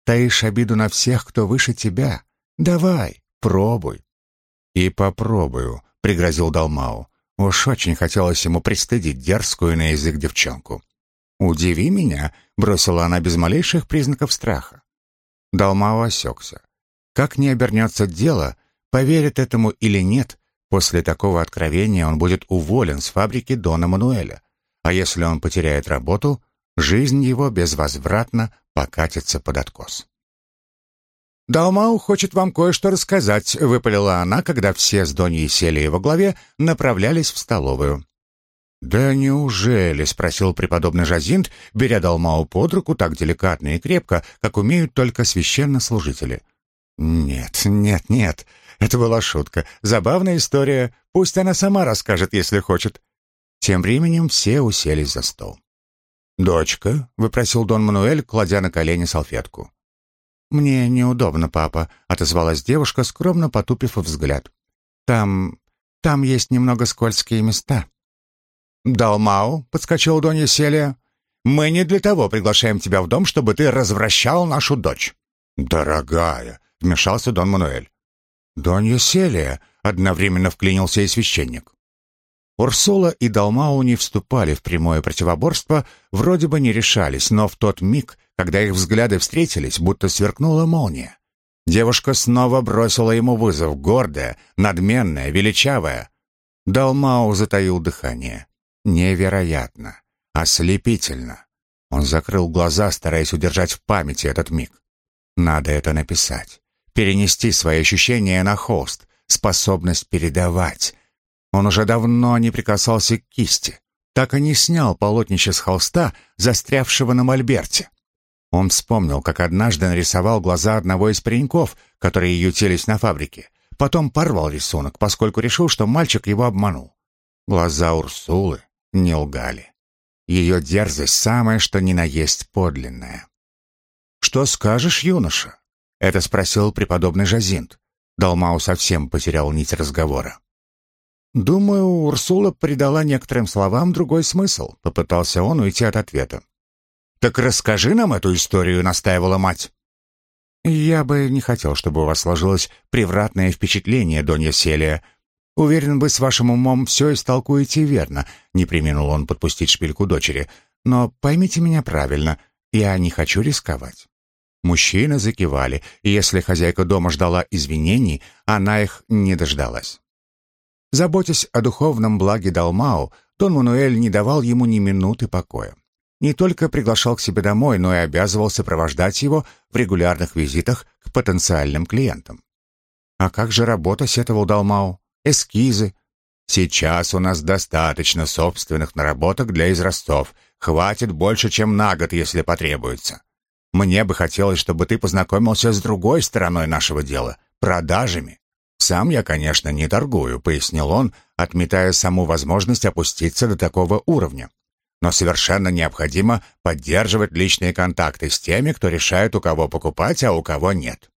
Таишь обиду на всех, кто выше тебя. Давай, пробуй». «И попробую», — пригрозил Далмау. Уж очень хотелось ему пристыдить дерзкую на язык девчонку. «Удиви меня», — бросила она без малейших признаков страха. Далмау осекся. Как ни обернется дело, поверит этому или нет, после такого откровения он будет уволен с фабрики Дона Мануэля. А если он потеряет работу, жизнь его безвозвратно покатится под откос. «Далмау хочет вам кое-что рассказать», — выпалила она, когда все с Доньей сели во главе, направлялись в столовую. «Да неужели?» — спросил преподобный Жазинт, беря Далмау под руку так деликатно и крепко, как умеют только священнослужители. «Нет, нет, нет. Это была шутка. Забавная история. Пусть она сама расскажет, если хочет». Тем временем все уселись за стол. «Дочка?» — выпросил Дон Мануэль, кладя на колени салфетку. «Мне неудобно, папа», — отозвалась девушка, скромно потупив взгляд. «Там... там есть немного скользкие места». «Далмау», — подскочил Донья Селия, — «мы не для того приглашаем тебя в дом, чтобы ты развращал нашу дочь». «Дорогая», — вмешался Дон Мануэль. «Донья Селия!» — одновременно вклинился и священник. Урсула и Далмау не вступали в прямое противоборство, вроде бы не решались, но в тот миг, когда их взгляды встретились, будто сверкнула молния. Девушка снова бросила ему вызов, гордая, надменная, величавая. Далмау затаил дыхание. Невероятно, ослепительно. Он закрыл глаза, стараясь удержать в памяти этот миг. Надо это написать перенести свои ощущения на холст, способность передавать. Он уже давно не прикасался к кисти. так и не снял полотнище с холста, застрявшего на мольберте. Он вспомнил, как однажды нарисовал глаза одного из пареньков, которые ютились на фабрике. Потом порвал рисунок, поскольку решил, что мальчик его обманул. Глаза Урсулы не лгали. Ее дерзость самое, что ни на есть подлинная. «Что скажешь, юноша?» — это спросил преподобный Жазинт. Далмау совсем потерял нить разговора. «Думаю, Урсула придала некоторым словам другой смысл», — попытался он уйти от ответа. «Так расскажи нам эту историю», — настаивала мать. «Я бы не хотел, чтобы у вас сложилось превратное впечатление, Донья Селия. Уверен, вы с вашим умом все истолкуете верно», — не применил он подпустить шпильку дочери. «Но поймите меня правильно, я не хочу рисковать». Мужчины закивали, и если хозяйка дома ждала извинений, она их не дождалась. Заботясь о духовном благе Далмау, Дон Мануэль не давал ему ни минуты покоя. Не только приглашал к себе домой, но и обязывал сопровождать его в регулярных визитах к потенциальным клиентам. «А как же работа?» — сетовал Далмау. «Эскизы». «Сейчас у нас достаточно собственных наработок для израстов. Хватит больше, чем на год, если потребуется. Мне бы хотелось, чтобы ты познакомился с другой стороной нашего дела — продажами. «Сам я, конечно, не торгую», — пояснил он, отметая саму возможность опуститься до такого уровня. «Но совершенно необходимо поддерживать личные контакты с теми, кто решает, у кого покупать, а у кого нет.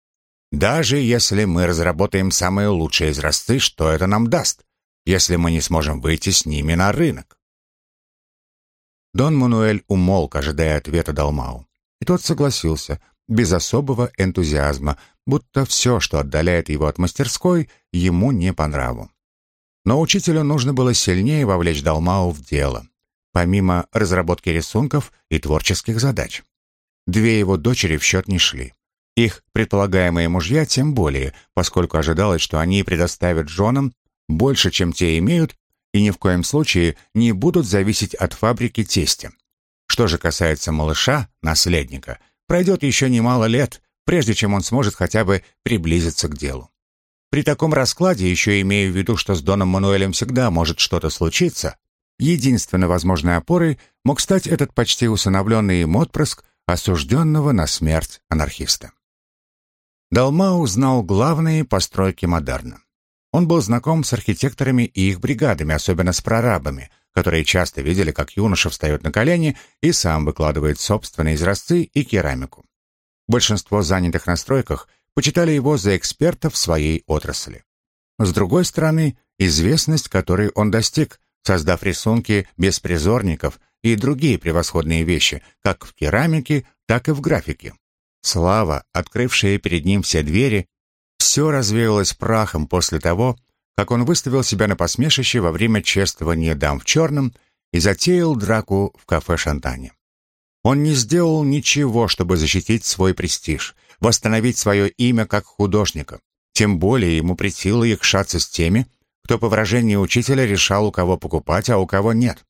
Даже если мы разработаем самые лучшие изразцы, что это нам даст, если мы не сможем выйти с ними на рынок?» Дон Мануэль умолк, ожидая ответа Далмау. И тот согласился, без особого энтузиазма, будто все, что отдаляет его от мастерской, ему не по нраву. Но учителю нужно было сильнее вовлечь Далмау в дело, помимо разработки рисунков и творческих задач. Две его дочери в счет не шли. Их предполагаемые мужья тем более, поскольку ожидалось, что они предоставят женам больше, чем те имеют, и ни в коем случае не будут зависеть от фабрики тестя. Что же касается малыша, наследника, пройдет еще немало лет, прежде чем он сможет хотя бы приблизиться к делу. При таком раскладе, еще имея в виду, что с Доном Мануэлем всегда может что-то случиться, единственной возможной опорой мог стать этот почти усыновленный им отпрыск осужденного на смерть анархиста. Далмау знал главные постройки модерна. Он был знаком с архитекторами и их бригадами, особенно с прорабами, которые часто видели, как юноша встает на колени и сам выкладывает собственные изразцы и керамику. Большинство занятых на стройках почитали его за эксперта в своей отрасли. С другой стороны, известность, которой он достиг, создав рисунки без призорников и другие превосходные вещи, как в керамике, так и в графике. Слава, открывшая перед ним все двери, все развеялось прахом после того, как он выставил себя на посмешище во время чествования дам в черном и затеял драку в кафе «Шантане». Он не сделал ничего, чтобы защитить свой престиж, восстановить свое имя как художника. Тем более ему претило якшаться с теми, кто, по выражению учителя, решал, у кого покупать, а у кого нет.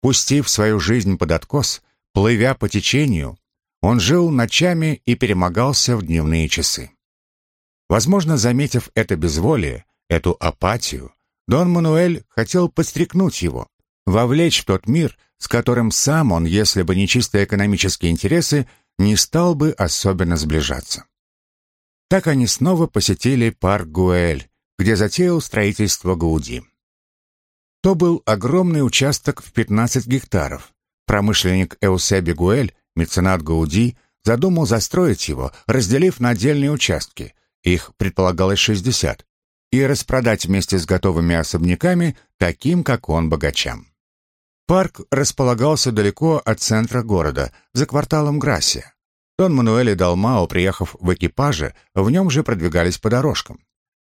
Пустив свою жизнь под откос, плывя по течению, он жил ночами и перемогался в дневные часы. Возможно, заметив это безволие, эту апатию, Дон Мануэль хотел подстрекнуть его, вовлечь в тот мир, с которым сам он, если бы не чисто экономические интересы, не стал бы особенно сближаться. Так они снова посетили парк Гуэль, где затеял строительство Гауди. То был огромный участок в 15 гектаров. Промышленник Эусеби Гуэль, меценат Гауди, задумал застроить его, разделив на отдельные участки, их предполагалось 60, и распродать вместе с готовыми особняками таким, как он, богачам. Парк располагался далеко от центра города, за кварталом Грасия. Дон Мануэль и Далмао, приехав в экипаже, в нем же продвигались по дорожкам.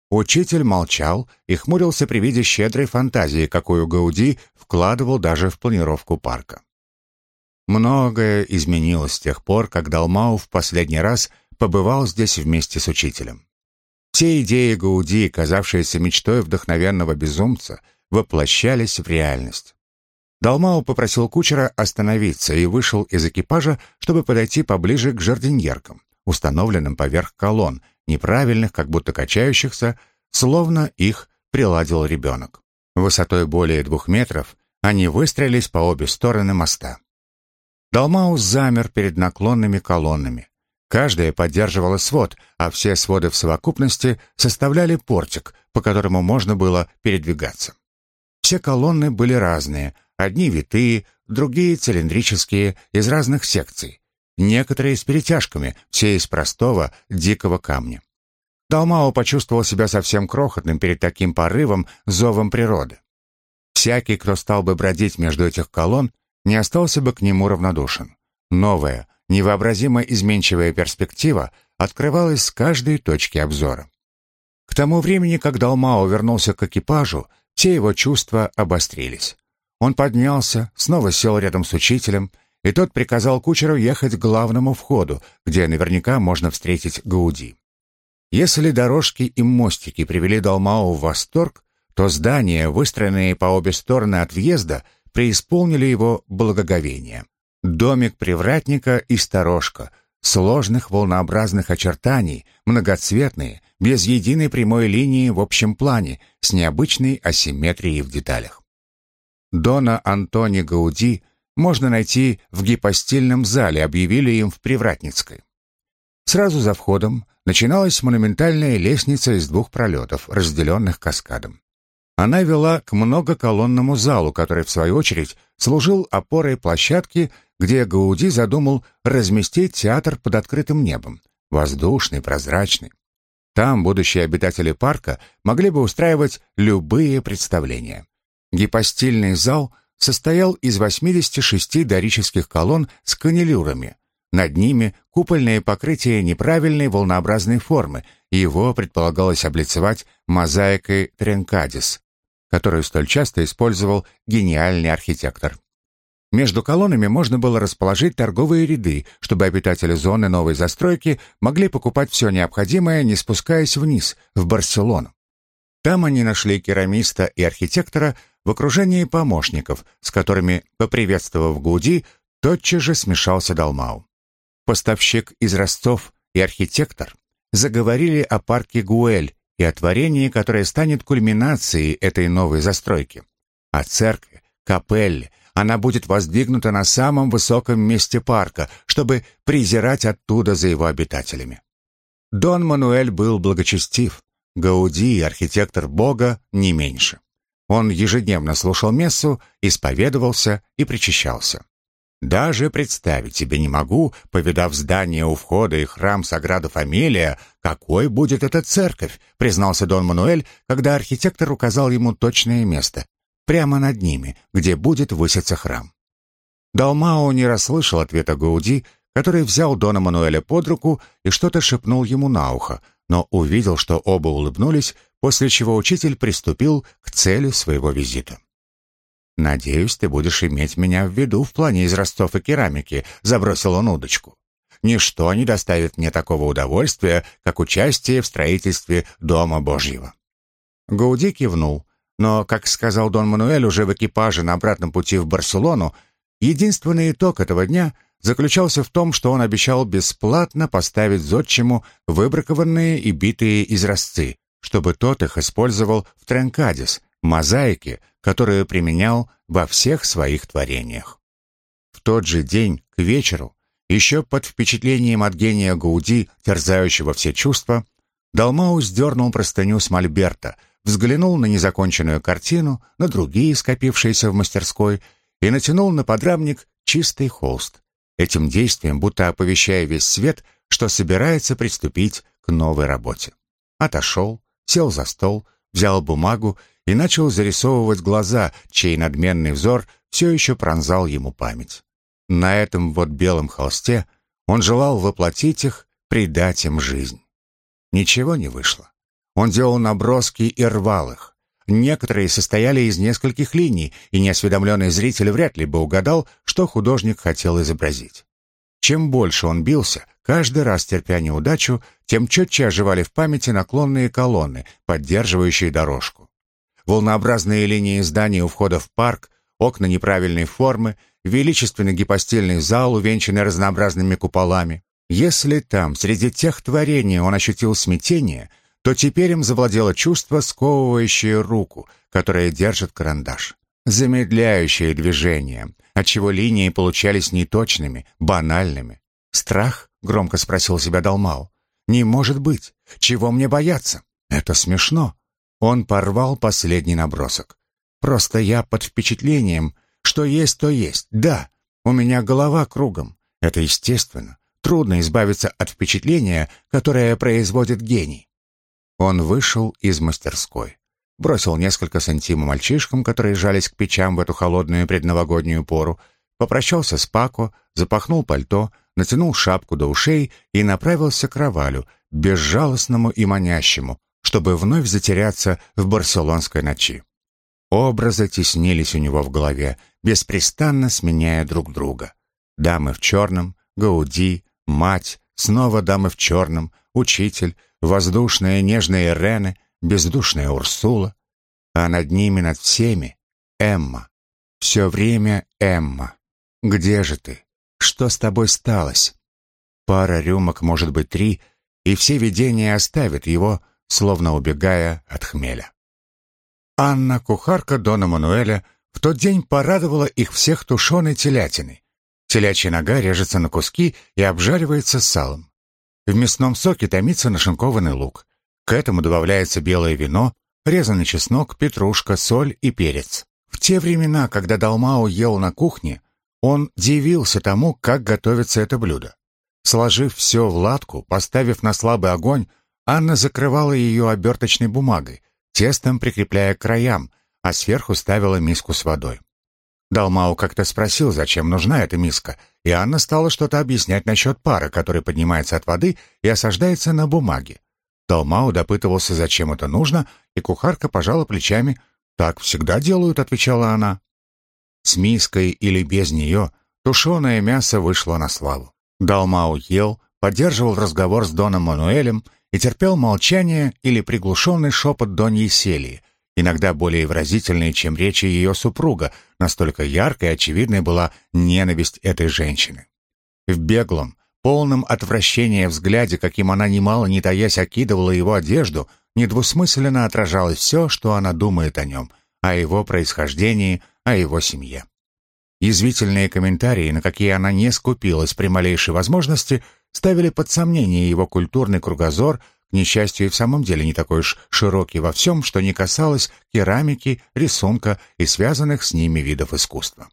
Учитель молчал и хмурился при виде щедрой фантазии, какую Гауди вкладывал даже в планировку парка. Многое изменилось с тех пор, как Далмау в последний раз побывал здесь вместе с учителем. Все идеи Гауди, казавшиеся мечтой вдохновенного безумца, воплощались в реальность. Далмау попросил кучера остановиться и вышел из экипажа, чтобы подойти поближе к жардиньеркам, установленным поверх колонн, неправильных, как будто качающихся, словно их приладил ребенок. Высотой более двух метров Они выстроились по обе стороны моста. Далмаус замер перед наклонными колоннами. Каждая поддерживала свод, а все своды в совокупности составляли портик, по которому можно было передвигаться. Все колонны были разные, одни витые, другие цилиндрические, из разных секций. Некоторые с перетяжками, все из простого, дикого камня. Далмао почувствовал себя совсем крохотным перед таким порывом, зовом природы. Всякий, кто стал бы бродить между этих колонн, не остался бы к нему равнодушен. Новая, невообразимо изменчивая перспектива открывалась с каждой точки обзора. К тому времени, как Далмао вернулся к экипажу, все его чувства обострились. Он поднялся, снова сел рядом с учителем, и тот приказал кучеру ехать к главному входу, где наверняка можно встретить Гауди. Если дорожки и мостики привели Далмао в восторг, то здания, выстроенные по обе стороны от въезда, преисполнили его благоговение. Домик привратника и сторожка, сложных волнообразных очертаний, многоцветные, без единой прямой линии в общем плане, с необычной асимметрией в деталях. Дона Антони Гауди можно найти в гипостильном зале, объявили им в Привратницкой. Сразу за входом начиналась монументальная лестница из двух пролетов, разделенных каскадом. Она вела к многоколонному залу, который, в свою очередь, служил опорой площадки, где Гауди задумал разместить театр под открытым небом, воздушный, прозрачный. Там будущие обитатели парка могли бы устраивать любые представления. Гипостильный зал состоял из 86 дорических колонн с канилюрами. Над ними купольное покрытие неправильной волнообразной формы, и его предполагалось облицевать мозаикой Тренкадис, которую столь часто использовал гениальный архитектор. Между колоннами можно было расположить торговые ряды, чтобы обитатели зоны новой застройки могли покупать все необходимое, не спускаясь вниз, в Барселону. Там они нашли керамиста и архитектора в окружении помощников, с которыми, поприветствовав Гуди, тотчас же смешался Далмау. Поставщик из Ростов и архитектор заговорили о парке Гуэль, и о творении, которое станет кульминацией этой новой застройки. О церкви, капелле, она будет воздвигнута на самом высоком месте парка, чтобы презирать оттуда за его обитателями. Дон Мануэль был благочестив, Гауди, архитектор Бога, не меньше. Он ежедневно слушал мессу, исповедовался и причащался. Даже представить себе не могу, повидав здание у входа и храм Саграда Фамилия, какой будет эта церковь, признался Дон Мануэль, когда архитектор указал ему точное место, прямо над ними, где будет выситься храм. Далмао не расслышал ответа Гауди, который взял Дона Мануэля под руку и что-то шепнул ему на ухо, но увидел, что оба улыбнулись, после чего учитель приступил к цели своего визита. «Надеюсь, ты будешь иметь меня в виду в плане изразцов и керамики», — забросил он удочку. «Ничто не доставит мне такого удовольствия, как участие в строительстве Дома Божьего». Гауди кивнул, но, как сказал Дон Мануэль уже в экипаже на обратном пути в Барселону, единственный итог этого дня заключался в том, что он обещал бесплатно поставить зодчему выбракованные и битые изразцы, чтобы тот их использовал в Тренкадис, мозаике, которую применял во всех своих творениях. В тот же день, к вечеру, еще под впечатлением от гения Гауди, терзающего все чувства, Далмау сдернул простыню с мольберта, взглянул на незаконченную картину, на другие, скопившиеся в мастерской, и натянул на подрамник чистый холст, этим действием будто оповещая весь свет, что собирается приступить к новой работе. Отошел, сел за стол, взял бумагу и начал зарисовывать глаза, чей надменный взор все еще пронзал ему память. На этом вот белом холсте он желал воплотить их, придать им жизнь. Ничего не вышло. Он делал наброски и рвал их. Некоторые состояли из нескольких линий, и неосведомленный зритель вряд ли бы угадал, что художник хотел изобразить. Чем больше он бился, каждый раз терпя неудачу, тем четче оживали в памяти наклонные колонны, поддерживающие дорожку волнообразные линии зданий у входа в парк, окна неправильной формы, величественный гипостильный зал, увенчанный разнообразными куполами. Если там, среди тех творений, он ощутил смятение, то теперь им завладело чувство, сковывающее руку, которое держит карандаш. замедляющее движение, отчего линии получались неточными, банальными. «Страх?» — громко спросил себя Далмау. «Не может быть! Чего мне бояться? Это смешно!» Он порвал последний набросок. «Просто я под впечатлением, что есть, то есть. Да, у меня голова кругом. Это естественно. Трудно избавиться от впечатления, которое производит гений». Он вышел из мастерской бросил несколько сантимов мальчишкам, которые жались к печам в эту холодную предновогоднюю пору, попрощался с Пако, запахнул пальто, натянул шапку до ушей и направился к Равалю, безжалостному и манящему, чтобы вновь затеряться в барселонской ночи. Образы теснились у него в голове, беспрестанно сменяя друг друга. Дамы в черном, Гауди, мать, снова дамы в черном, учитель, воздушная нежная Рене — бездушная Урсула, а над ними, над всеми, Эмма. Все время Эмма. Где же ты? Что с тобой сталось? Пара рюмок, может быть, три, и все видения оставят его, словно убегая от хмеля. Анна, кухарка Дона Мануэля, в тот день порадовала их всех тушеной телятиной. Телячья нога режется на куски и обжаривается салом. В мясном соке томится нашинкованный лук. К этому добавляется белое вино, резанный чеснок, петрушка, соль и перец. В те времена, когда Далмао ел на кухне, он дивился тому, как готовится это блюдо. Сложив все в латку, поставив на слабый огонь, Анна закрывала ее оберточной бумагой, тестом прикрепляя к краям, а сверху ставила миску с водой. Далмау как-то спросил, зачем нужна эта миска, и Анна стала что-то объяснять насчет пара, который поднимается от воды и осаждается на бумаге. Талмау допытывался, зачем это нужно, и кухарка пожала плечами. «Так всегда делают», — отвечала она. С миской или без нее тушеное мясо вышло на славу. Далмау ел, поддерживал разговор с Доном Мануэлем и терпел молчание или приглушенный шепот Доньи Селии, иногда более выразительный, чем речи ее супруга, настолько яркой и очевидной была ненависть этой женщины. В беглом, полном отвращения взгляде, каким она немало не таясь окидывала его одежду, недвусмысленно отражалось все, что она думает о нем, о его происхождении, о его семье. Язвительные комментарии, на какие она не скупилась при малейшей возможности, ставили под сомнение его культурный кругозор, к несчастью и в самом деле не такой уж широкий во всем, что не касалось керамики, рисунка и связанных с ними видов искусства.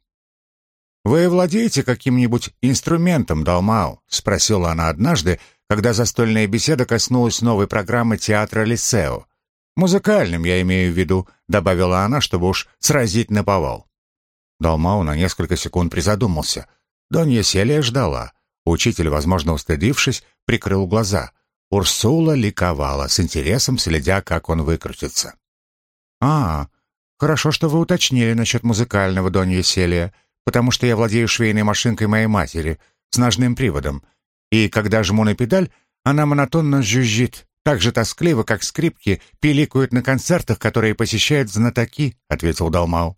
«Вы владеете каким-нибудь инструментом, Далмау?» — спросила она однажды, когда застольная беседа коснулась новой программы театра «Лисео». «Музыкальным, я имею в виду», — добавила она, чтобы уж сразить на повал. Далмау на несколько секунд призадумался. Донья Селия ждала. Учитель, возможно, устыдившись, прикрыл глаза. Урсула ликовала, с интересом следя, как он выкрутится. «А, хорошо, что вы уточнили насчет музыкального, Донья Селия», потому что я владею швейной машинкой моей матери с ножным приводом, и когда жму на педаль, она монотонно жужжит, так же тоскливо, как скрипки пиликают на концертах, которые посещают знатоки», — ответил Далмау.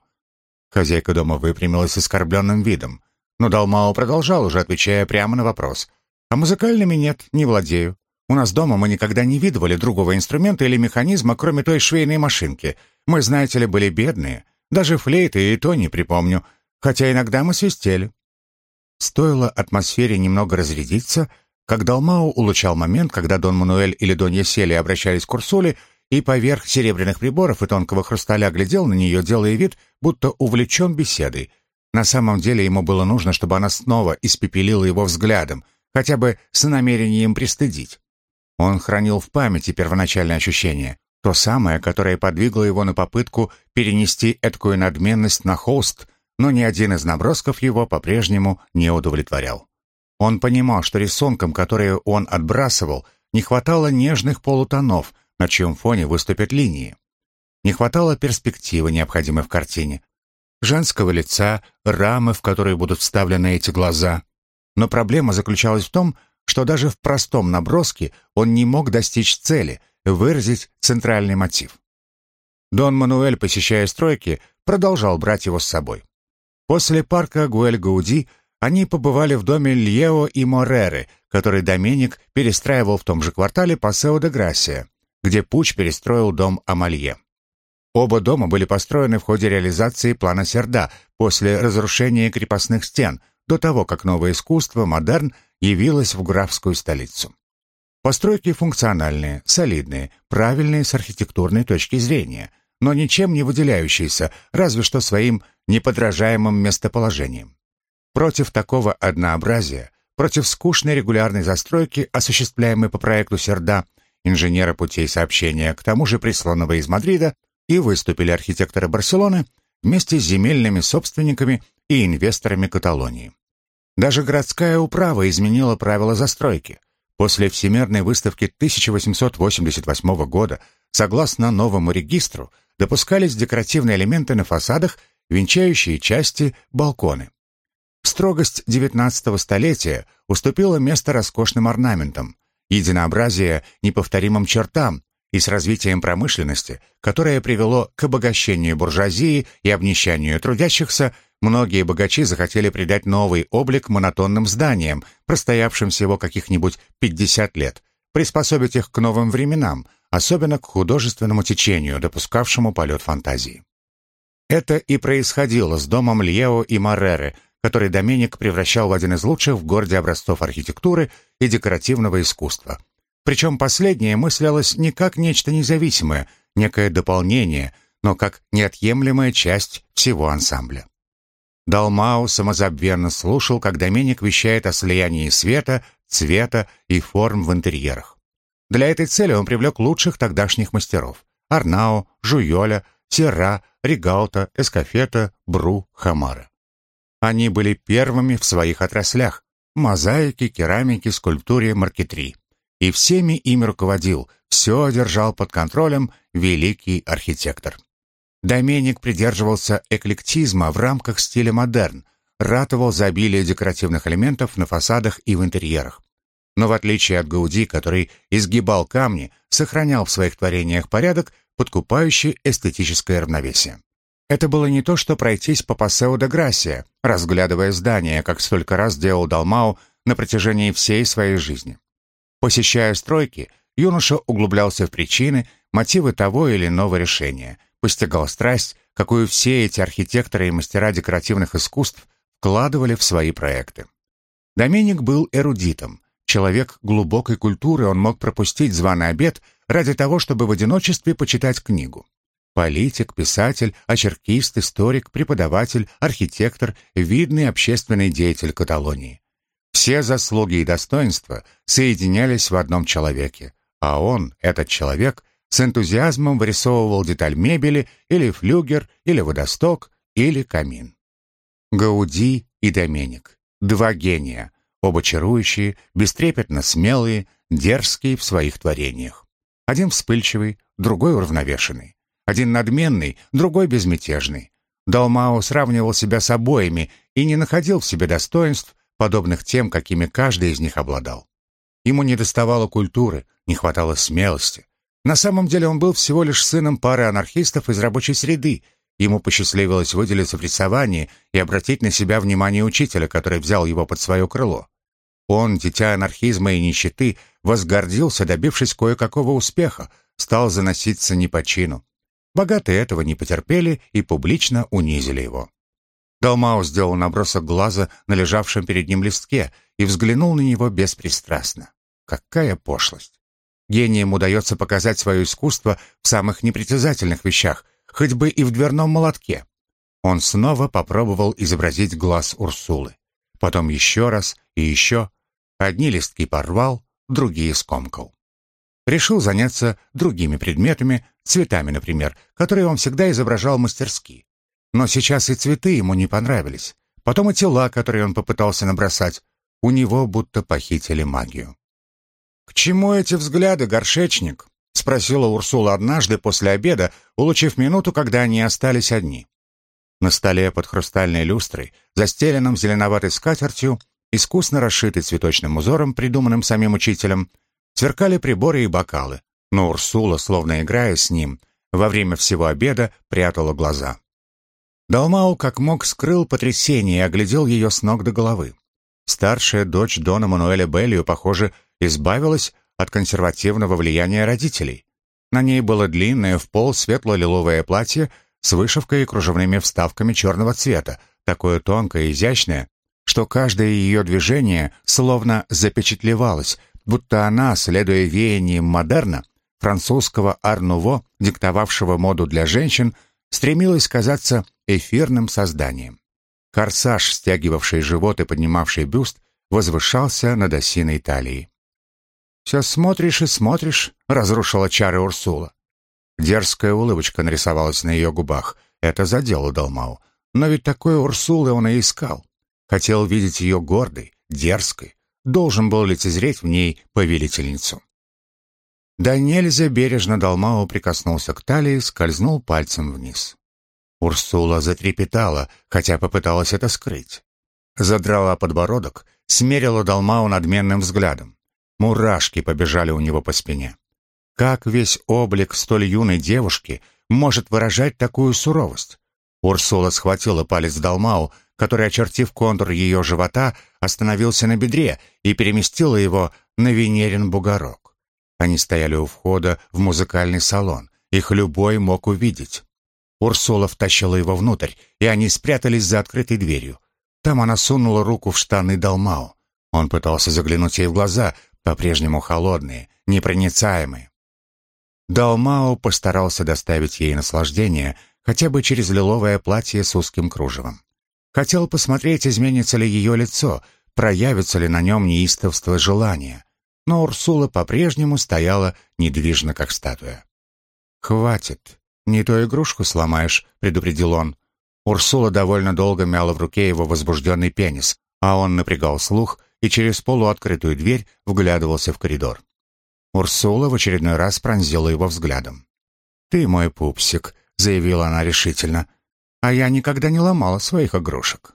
Хозяйка дома выпрямилась с оскорбленным видом, но Далмау продолжал, уже отвечая прямо на вопрос. «А музыкальными нет, не владею. У нас дома мы никогда не видывали другого инструмента или механизма, кроме той швейной машинки. Мы, знаете ли, были бедные. Даже флейты и то не припомню хотя иногда мы свистели. Стоило атмосфере немного разрядиться, как Далмау улучал момент, когда Дон Мануэль или Донья Сели обращались к Урсуле, и поверх серебряных приборов и тонкого хрусталя глядел на нее, делая вид, будто увлечен беседой. На самом деле ему было нужно, чтобы она снова испепелила его взглядом, хотя бы с намерением пристыдить. Он хранил в памяти первоначальное ощущение, то самое, которое подвигло его на попытку перенести эткую надменность на холст — но ни один из набросков его по-прежнему не удовлетворял. Он понимал, что рисункам, которые он отбрасывал, не хватало нежных полутонов, на чьем фоне выступят линии. Не хватало перспективы, необходимой в картине, женского лица, рамы, в которые будут вставлены эти глаза. Но проблема заключалась в том, что даже в простом наброске он не мог достичь цели, выразить центральный мотив. Дон Мануэль, посещая стройки, продолжал брать его с собой. После парка Гуэль-Гауди они побывали в доме Льео и Мореры, который Доменик перестраивал в том же квартале Пасео де Грасия, где Пуч перестроил дом Амалье. Оба дома были построены в ходе реализации плана Серда после разрушения крепостных стен, до того, как новое искусство, модерн, явилось в графскую столицу. Постройки функциональные, солидные, правильные с архитектурной точки зрения, но ничем не выделяющиеся, разве что своим неподражаемым местоположением. Против такого однообразия, против скучной регулярной застройки, осуществляемой по проекту Серда, инженера путей сообщения, к тому же присланного из Мадрида, и выступили архитекторы Барселоны вместе с земельными собственниками и инвесторами Каталонии. Даже городская управа изменила правила застройки. После Всемирной выставки 1888 года, согласно новому регистру, допускались декоративные элементы на фасадах, венчающие части, балконы. Строгость XIX столетия уступила место роскошным орнаментам, единообразие неповторимым чертам, и с развитием промышленности, которое привело к обогащению буржуазии и обнищанию трудящихся, многие богачи захотели придать новый облик монотонным зданиям, простоявшим всего каких-нибудь 50 лет, приспособить их к новым временам, особенно к художественному течению, допускавшему полет фантазии. Это и происходило с домом Льео и Мареры, который Доменик превращал в один из лучших в городе образцов архитектуры и декоративного искусства, причем последнее мыслялось не как нечто независимое, некое дополнение, но как неотъемлемая часть всего ансамбля. Далмау самозабвенно слушал, как Доменик вещает о слиянии света, цвета и форм в интерьерах. Для этой цели он привлек лучших тогдашних мастеров – Арнао, Жуйоля, Сера, Ригалта, Эскафета, Бру, Хамара. Они были первыми в своих отраслях – мозаике, керамике, скульптуре, маркетри и всеми ими руководил, все держал под контролем великий архитектор. Доменик придерживался эклектизма в рамках стиля модерн, ратовал за обилие декоративных элементов на фасадах и в интерьерах. Но в отличие от Гауди, который изгибал камни, сохранял в своих творениях порядок, подкупающий эстетическое равновесие. Это было не то, что пройтись по Пассео де Грасия, разглядывая здание, как столько раз делал Далмау на протяжении всей своей жизни. Посещая стройки, юноша углублялся в причины, мотивы того или иного решения, постигал страсть, какую все эти архитекторы и мастера декоративных искусств вкладывали в свои проекты. Доминик был эрудитом, человек глубокой культуры, он мог пропустить званый обед ради того, чтобы в одиночестве почитать книгу. Политик, писатель, очеркист, историк, преподаватель, архитектор, видный общественный деятель Каталонии. Все заслуги и достоинства соединялись в одном человеке, а он, этот человек, с энтузиазмом вырисовывал деталь мебели или флюгер, или водосток, или камин. Гауди и Доменик. Два гения, оба чарующие, бестрепетно смелые, дерзкие в своих творениях. Один вспыльчивый, другой уравновешенный. Один надменный, другой безмятежный. Далмао сравнивал себя с обоими и не находил в себе достоинств, подобных тем, какими каждый из них обладал. Ему не доставало культуры, не хватало смелости. На самом деле он был всего лишь сыном пары анархистов из рабочей среды. Ему посчастливилось выделиться в рисовании и обратить на себя внимание учителя, который взял его под свое крыло. Он, дитя анархизма и нищеты, возгордился, добившись кое-какого успеха, стал заноситься не по чину. Богатые этого не потерпели и публично унизили его. Далмао сделал набросок глаза на лежавшем перед ним листке и взглянул на него беспристрастно. Какая пошлость! Гениям удается показать свое искусство в самых непритязательных вещах, хоть бы и в дверном молотке. Он снова попробовал изобразить глаз Урсулы. Потом еще раз и еще. Одни листки порвал, другие скомкал. Решил заняться другими предметами, цветами, например, которые он всегда изображал мастерски. Но сейчас и цветы ему не понравились. Потом и тела, которые он попытался набросать. У него будто похитили магию. «К чему эти взгляды, горшечник?» — спросила Урсула однажды после обеда, улучив минуту, когда они остались одни. На столе под хрустальной люстрой, застеленным зеленоватой скатертью, искусно расшитый цветочным узором, придуманным самим учителем, сверкали приборы и бокалы, но Урсула, словно играя с ним, во время всего обеда прятала глаза. Далмау как мог скрыл потрясение и оглядел ее с ног до головы. Старшая дочь Дона Мануэля Беллио, похоже, избавилась от консервативного влияния родителей. На ней было длинное в пол светло-лиловое платье с вышивкой и кружевными вставками черного цвета, такое тонкое и изящное, что каждое ее движение словно запечатлевалось, будто она, следуя веяниям модерна, французского арнуво, диктовавшего моду для женщин, стремилась казаться эфирным созданием. Корсаж, стягивавший живот и поднимавший бюст, возвышался над осиной талией. «Все смотришь и смотришь», — разрушила чары Урсула. Дерзкая улыбочка нарисовалась на ее губах. Это задело Далмау. Но ведь такой Урсулы он и искал. Хотел видеть ее гордой, дерзкой. Должен был лицезреть в ней повелительницу. Да нельзя бережно Далмау прикоснулся к талии, скользнул пальцем вниз. Урсула затрепетала, хотя попыталась это скрыть. Задрала подбородок, смерила Далмау надменным взглядом. Мурашки побежали у него по спине. Как весь облик столь юной девушки может выражать такую суровость? Урсула схватила палец Далмау, который, очертив контур ее живота, остановился на бедре и переместила его на Венерин бугорок. Они стояли у входа в музыкальный салон. Их любой мог увидеть. Урсула втащила его внутрь, и они спрятались за открытой дверью. Там она сунула руку в штаны Далмао. Он пытался заглянуть ей в глаза, по-прежнему холодные, непроницаемые. Далмао постарался доставить ей наслаждение хотя бы через лиловое платье с узким кружевом. Хотел посмотреть, изменится ли ее лицо, проявится ли на нем неистовство желания но Урсула по-прежнему стояла недвижно, как статуя. «Хватит, не то игрушку сломаешь», — предупредил он. Урсула довольно долго мяла в руке его возбужденный пенис, а он напрягал слух и через полуоткрытую дверь вглядывался в коридор. Урсула в очередной раз пронзила его взглядом. «Ты мой пупсик», — заявила она решительно, — «а я никогда не ломала своих игрушек».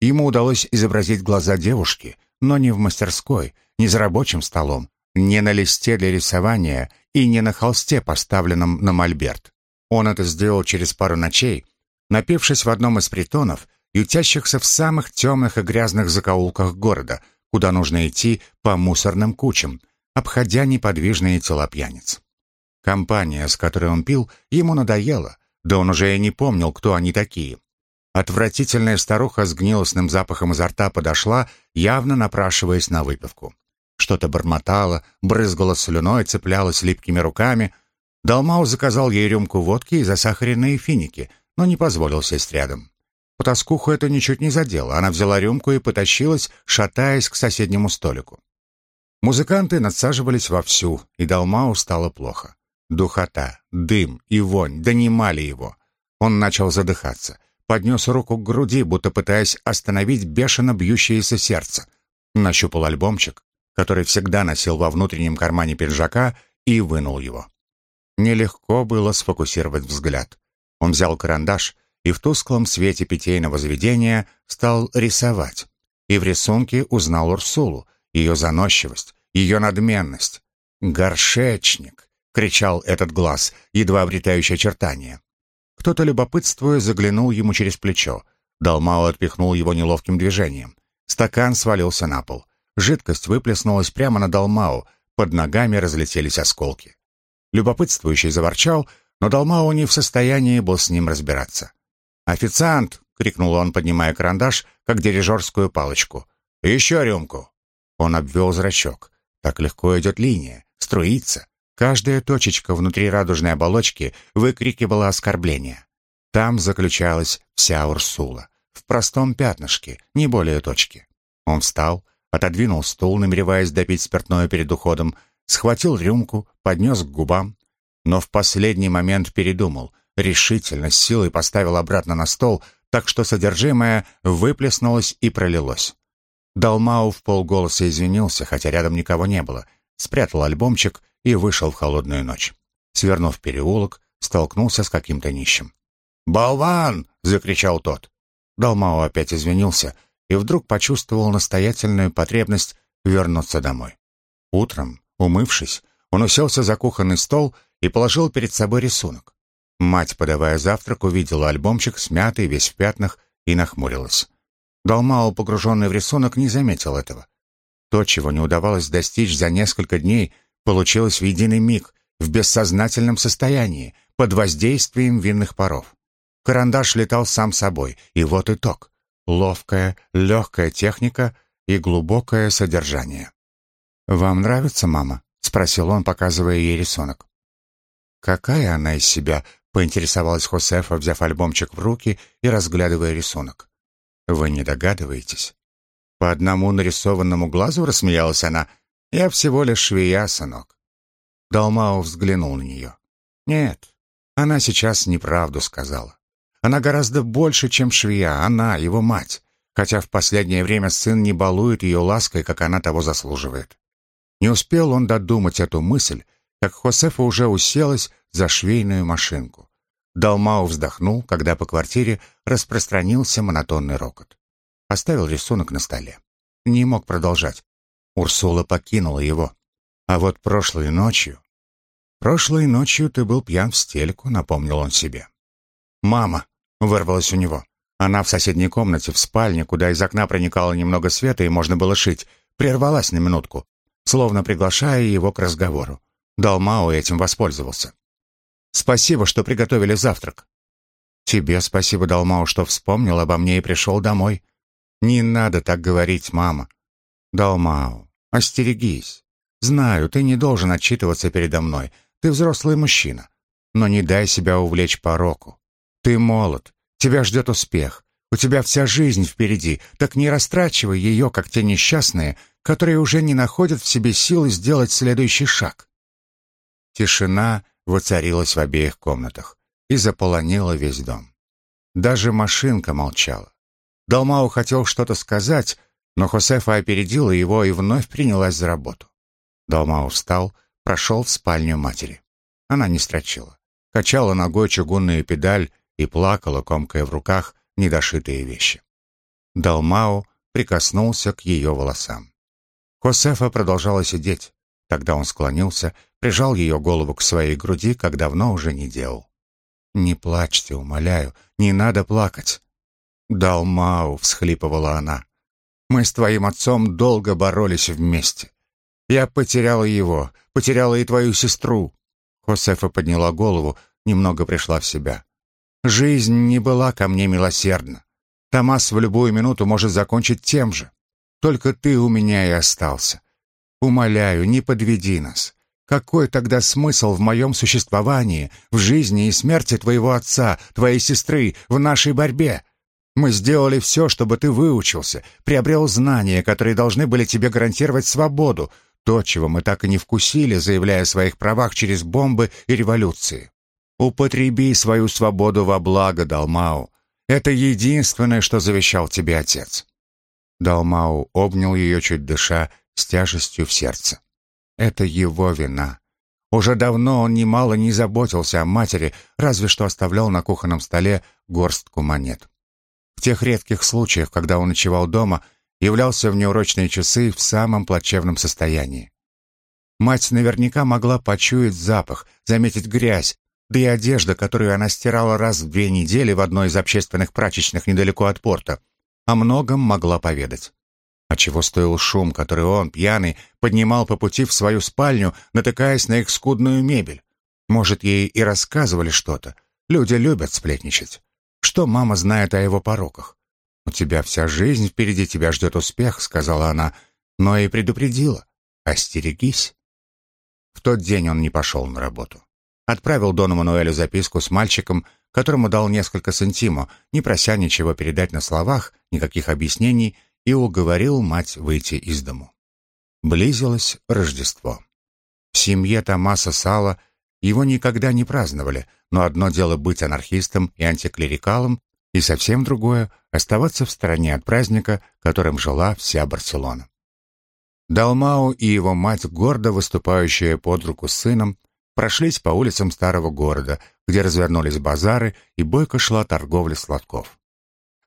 Ему удалось изобразить глаза девушки, но не в мастерской, не за рабочим столом, не на листе для рисования и не на холсте, поставленном на мольберт. Он это сделал через пару ночей, напившись в одном из притонов, ютящихся в самых темных и грязных закоулках города, куда нужно идти по мусорным кучам, обходя неподвижные тела пьяниц. Компания, с которой он пил, ему надоела, да он уже и не помнил, кто они такие. Отвратительная старуха с гнилостным запахом изо рта подошла, явно напрашиваясь на выпивку что-то бормотала, брызгала слюной, цеплялась липкими руками. Далмау заказал ей рюмку водки и засахаренные финики, но не позволил сесть рядом. Потаскуху это ничуть не задело. Она взяла рюмку и потащилась, шатаясь к соседнему столику. Музыканты надсаживались вовсю, и Далмау стало плохо. Духота, дым и вонь донимали его. Он начал задыхаться, поднес руку к груди, будто пытаясь остановить бешено бьющееся сердце. Нащупал альбомчик, который всегда носил во внутреннем кармане пиджака, и вынул его. Нелегко было сфокусировать взгляд. Он взял карандаш и в тусклом свете питейного заведения стал рисовать. И в рисунке узнал Урсулу, ее заносчивость, ее надменность. «Горшечник!» — кричал этот глаз, едва обретающий очертания. Кто-то, любопытствуя, заглянул ему через плечо. Далмао отпихнул его неловким движением. Стакан свалился на пол. Жидкость выплеснулась прямо на Далмау, под ногами разлетелись осколки. Любопытствующий заворчал, но Далмау не в состоянии был с ним разбираться. «Официант!» — крикнул он, поднимая карандаш, как дирижерскую палочку. «Еще рюмку!» Он обвел зрачок. Так легко идет линия, струится. Каждая точечка внутри радужной оболочки выкрикивала оскорбление. Там заключалась вся Урсула. В простом пятнышке, не более точки. Он встал, отодвинул стул, намереваясь допить спиртное перед уходом, схватил рюмку, поднес к губам, но в последний момент передумал, решительно, с силой поставил обратно на стол, так что содержимое выплеснулось и пролилось. Далмау в полголоса извинился, хотя рядом никого не было, спрятал альбомчик и вышел в холодную ночь. Свернув переулок, столкнулся с каким-то нищим. «Болван!» — закричал тот. Далмау опять извинился — и вдруг почувствовал настоятельную потребность вернуться домой. Утром, умывшись, он уселся за кухонный стол и положил перед собой рисунок. Мать, подавая завтрак, увидела альбомчик, смятый, весь в пятнах, и нахмурилась. Далмао, погруженный в рисунок, не заметил этого. То, чего не удавалось достичь за несколько дней, получилось в единый миг, в бессознательном состоянии, под воздействием винных паров. Карандаш летал сам собой, и вот итог. Ловкая, легкая техника и глубокое содержание. «Вам нравится мама?» — спросил он, показывая ей рисунок. «Какая она из себя?» — поинтересовалась Хосефа, взяв альбомчик в руки и разглядывая рисунок. «Вы не догадываетесь?» По одному нарисованному глазу рассмеялась она. «Я всего лишь швея, сынок». Далмау взглянул на нее. «Нет, она сейчас неправду сказала. Она гораздо больше, чем швея, она, его мать, хотя в последнее время сын не балует ее лаской, как она того заслуживает. Не успел он додумать эту мысль, как Хосефа уже уселась за швейную машинку. Далмау вздохнул, когда по квартире распространился монотонный рокот. Оставил рисунок на столе. Не мог продолжать. Урсула покинула его. А вот прошлой ночью... «Прошлой ночью ты был пьян в стельку», — напомнил он себе. «Мама!» — вырвалась у него. Она в соседней комнате, в спальне, куда из окна проникало немного света и можно было шить, прервалась на минутку, словно приглашая его к разговору. Далмао этим воспользовался. «Спасибо, что приготовили завтрак». «Тебе спасибо, Далмао, что вспомнил обо мне и пришел домой». «Не надо так говорить, мама». «Далмао, остерегись. Знаю, ты не должен отчитываться передо мной. Ты взрослый мужчина. Но не дай себя увлечь пороку. Ты молод. Тебя ждет успех. У тебя вся жизнь впереди. Так не растрачивай ее, как те несчастные, которые уже не находят в себе силы сделать следующий шаг. Тишина воцарилась в обеих комнатах и заполонила весь дом. Даже машинка молчала. Далмау хотел что-то сказать, но Хосефа опередила его и вновь принялась за работу. Далмау встал, прошел в спальню матери. Она не строчила. Качала ногой чугунную педаль и плакала, комкая в руках недошитые вещи. Далмау прикоснулся к ее волосам. Хосефа продолжала сидеть. Тогда он склонился, прижал ее голову к своей груди, как давно уже не делал. «Не плачьте, умоляю, не надо плакать». «Далмау», — всхлипывала она, — «мы с твоим отцом долго боролись вместе. Я потеряла его, потеряла и твою сестру». Хосефа подняла голову, немного пришла в себя. «Жизнь не была ко мне милосердна. Томас в любую минуту может закончить тем же. Только ты у меня и остался. Умоляю, не подведи нас. Какой тогда смысл в моем существовании, в жизни и смерти твоего отца, твоей сестры, в нашей борьбе? Мы сделали все, чтобы ты выучился, приобрел знания, которые должны были тебе гарантировать свободу, то, чего мы так и не вкусили, заявляя о своих правах через бомбы и революции. Употреби свою свободу во благо, Далмау. Это единственное, что завещал тебе отец. Далмау обнял ее, чуть дыша, с тяжестью в сердце. Это его вина. Уже давно он немало не заботился о матери, разве что оставлял на кухонном столе горстку монет. В тех редких случаях, когда он ночевал дома, являлся в неурочные часы в самом плачевном состоянии. Мать наверняка могла почуять запах, заметить грязь, да и одежда, которую она стирала раз в две недели в одной из общественных прачечных недалеко от порта, о многом могла поведать. А чего стоил шум, который он, пьяный, поднимал по пути в свою спальню, натыкаясь на их скудную мебель? Может, ей и рассказывали что-то. Люди любят сплетничать. Что мама знает о его пороках? «У тебя вся жизнь впереди тебя ждет успех», — сказала она, но и предупредила. «Остерегись». В тот день он не пошел на работу. Отправил Дону Мануэлю записку с мальчиком, которому дал несколько сантимо, не прося ничего передать на словах, никаких объяснений, и уговорил мать выйти из дому. Близилось Рождество. В семье Томаса Сала его никогда не праздновали, но одно дело быть анархистом и антиклерикалом, и совсем другое — оставаться в стороне от праздника, которым жила вся Барселона. Далмау и его мать, гордо выступающая под руку с сыном, прошлись по улицам старого города, где развернулись базары и бойко шла торговля сладков.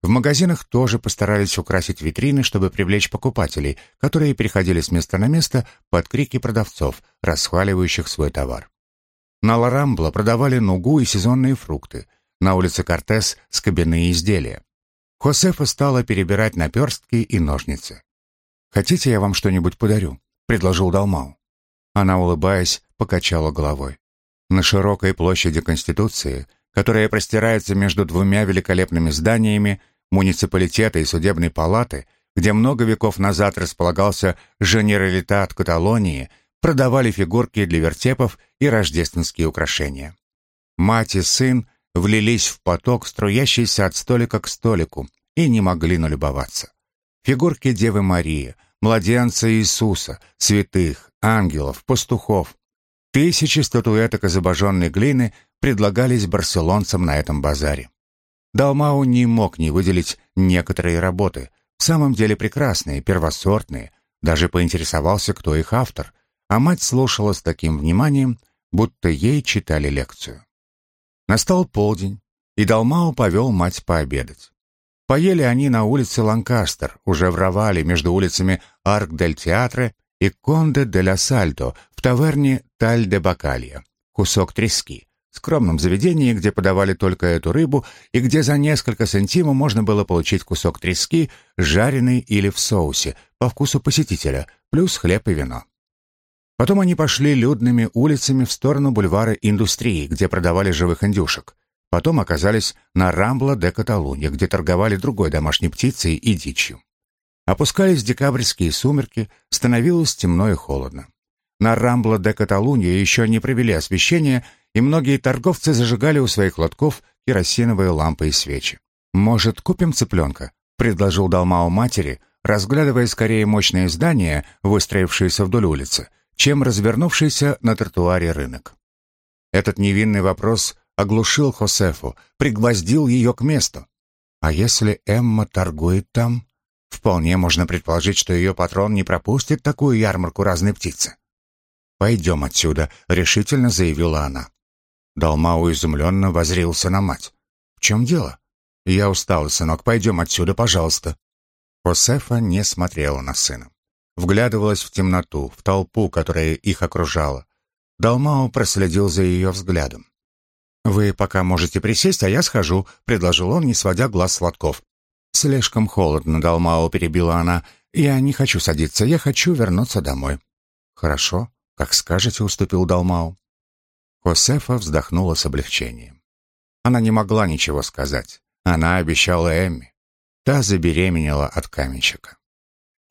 В магазинах тоже постарались украсить витрины, чтобы привлечь покупателей, которые переходили с места на место под крики продавцов, расхваливающих свой товар. На Ларамбла продавали нугу и сезонные фрукты, на улице Кортес — скобяные изделия. Хосефа стала перебирать наперстки и ножницы. «Хотите, я вам что-нибудь подарю?» — предложил Далмау. Она, улыбаясь, покачала головой. На широкой площади Конституции, которая простирается между двумя великолепными зданиями, муниципалитета и судебной палаты, где много веков назад располагался Женералитат Каталонии, продавали фигурки для вертепов и рождественские украшения. Мать и сын влились в поток, струящийся от столика к столику, и не могли налюбоваться. Фигурки Девы Марии, младенца Иисуса, святых, ангелов, пастухов. Тысячи статуэток из обожженной глины предлагались барселонцам на этом базаре. Далмау не мог не выделить некоторые работы, в самом деле прекрасные, первосортные, даже поинтересовался, кто их автор, а мать слушала с таким вниманием, будто ей читали лекцию. Настал полдень, и Далмау повел мать пообедать. Поели они на улице Ланкастер, уже в Равале, между улицами Арк-дель-Театре и Конде-де-ля-Сальдо, в таверне Таль-де-Бакалья, кусок трески, скромном заведении, где подавали только эту рыбу и где за несколько сантимов можно было получить кусок трески, жареный или в соусе, по вкусу посетителя, плюс хлеб и вино. Потом они пошли людными улицами в сторону бульвара Индустрии, где продавали живых индюшек. Потом оказались на Рамбла де Каталунья, где торговали другой домашней птицей и дичью. Опускались декабрьские сумерки, становилось темно и холодно. На Рамбла де Каталунья еще не провели освещение, и многие торговцы зажигали у своих лотков керосиновые лампы и свечи. «Может, купим цыпленка?» — предложил Далмао матери, разглядывая скорее мощные здания, выстроившиеся вдоль улицы — чем развернувшийся на тротуаре рынок. Этот невинный вопрос оглушил Хосефу, пригвоздил ее к месту. А если Эмма торгует там? Вполне можно предположить, что ее патрон не пропустит такую ярмарку разной птицы. «Пойдем отсюда», — решительно заявила она. Далмау изумленно возрился на мать. «В чем дело?» «Я устал, сынок, пойдем отсюда, пожалуйста». Хосефа не смотрела на сына вглядывалась в темноту, в толпу, которая их окружала. Далмао проследил за ее взглядом. «Вы пока можете присесть, а я схожу», — предложил он, не сводя глаз с лотков. «Слишком холодно, Далмао», — перебила она. «Я не хочу садиться, я хочу вернуться домой». «Хорошо, как скажете», — уступил Далмао. Хосефа вздохнула с облегчением. Она не могла ничего сказать. Она обещала Эмми. Та забеременела от каменщика.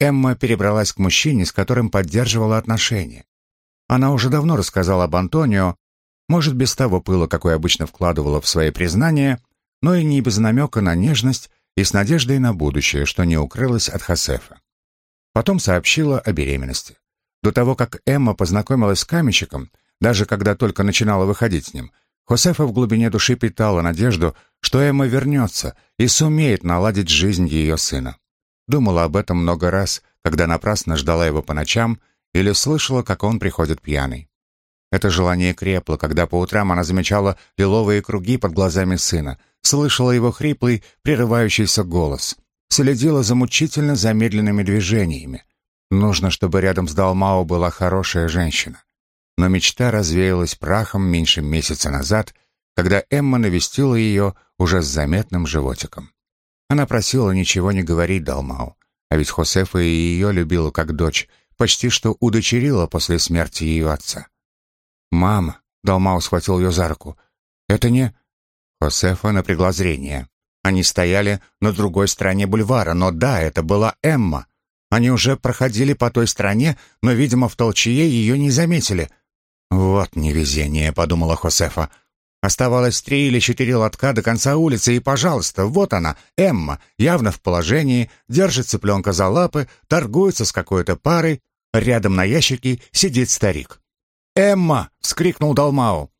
Эмма перебралась к мужчине, с которым поддерживала отношения. Она уже давно рассказала об Антонио, может, без того пыла, какой обычно вкладывала в свои признания, но и не без намека на нежность и с надеждой на будущее, что не укрылось от Хасефа. Потом сообщила о беременности. До того, как Эмма познакомилась с каменщиком, даже когда только начинала выходить с ним, Хосефа в глубине души питала надежду, что Эмма вернется и сумеет наладить жизнь ее сына. Думала об этом много раз, когда напрасно ждала его по ночам или слышала, как он приходит пьяный. Это желание крепло, когда по утрам она замечала лиловые круги под глазами сына, слышала его хриплый, прерывающийся голос, следила за мучительно замедленными движениями. Нужно, чтобы рядом с Далмао была хорошая женщина. Но мечта развеялась прахом меньше месяца назад, когда Эмма навестила ее уже с заметным животиком. Она просила ничего не говорить Далмау, а ведь Хосефа и ее любила как дочь, почти что удочерила после смерти ее отца. «Мама!» — Далмау схватил ее за руку. «Это не...» Хосефа напрягла зрение. Они стояли на другой стороне бульвара, но да, это была Эмма. Они уже проходили по той стороне, но, видимо, в толчье ее не заметили. «Вот невезение», — подумала Хосефа. Оставалось три или четыре лотка до конца улицы, и, пожалуйста, вот она, Эмма, явно в положении, держит цыпленка за лапы, торгуется с какой-то парой. Рядом на ящике сидит старик. «Эмма!» — вскрикнул Далмау.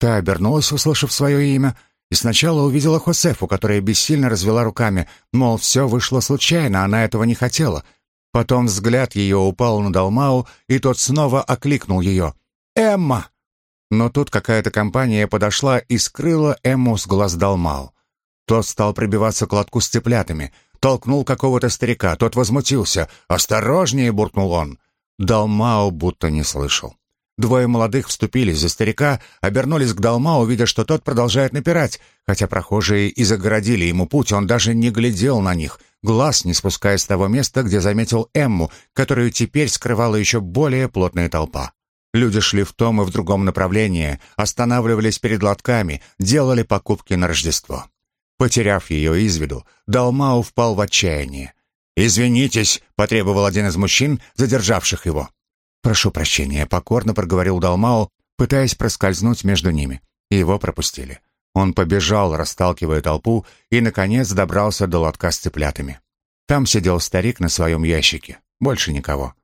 Та обернулась, услышав свое имя, и сначала увидела Хосефу, которая бессильно развела руками, мол, все вышло случайно, она этого не хотела. Потом взгляд ее упал на Далмау, и тот снова окликнул ее. «Эмма!» Но тут какая-то компания подошла и скрыла Эмму с глаз Далмау. Тот стал прибиваться к лотку с цыплятами, толкнул какого-то старика, тот возмутился. «Осторожнее!» — буркнул он. Далмау будто не слышал. Двое молодых вступились за старика, обернулись к Далмау, видя, что тот продолжает напирать, хотя прохожие и загородили ему путь, он даже не глядел на них, глаз не спуская с того места, где заметил Эмму, которую теперь скрывала еще более плотная толпа. Люди шли в том и в другом направлении, останавливались перед лотками, делали покупки на Рождество. Потеряв ее из виду, Далмау впал в отчаяние. «Извинитесь», — потребовал один из мужчин, задержавших его. «Прошу прощения», — покорно проговорил Далмау, пытаясь проскользнуть между ними. Его пропустили. Он побежал, расталкивая толпу, и, наконец, добрался до лотка с цыплятами. Там сидел старик на своем ящике. Больше никого.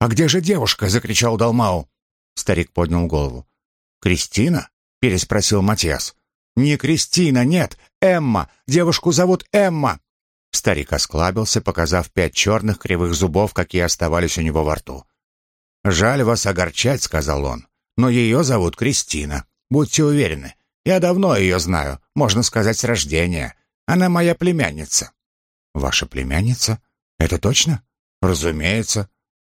«А где же девушка?» — закричал Далмау. Старик поднял голову. «Кристина?» — переспросил Матиас. «Не Кристина, нет, Эмма. Девушку зовут Эмма». Старик осклабился, показав пять черных кривых зубов, какие оставались у него во рту. «Жаль вас огорчать», — сказал он, — «но ее зовут Кристина. Будьте уверены, я давно ее знаю, можно сказать, с рождения. Она моя племянница». «Ваша племянница? Это точно?» «Разумеется.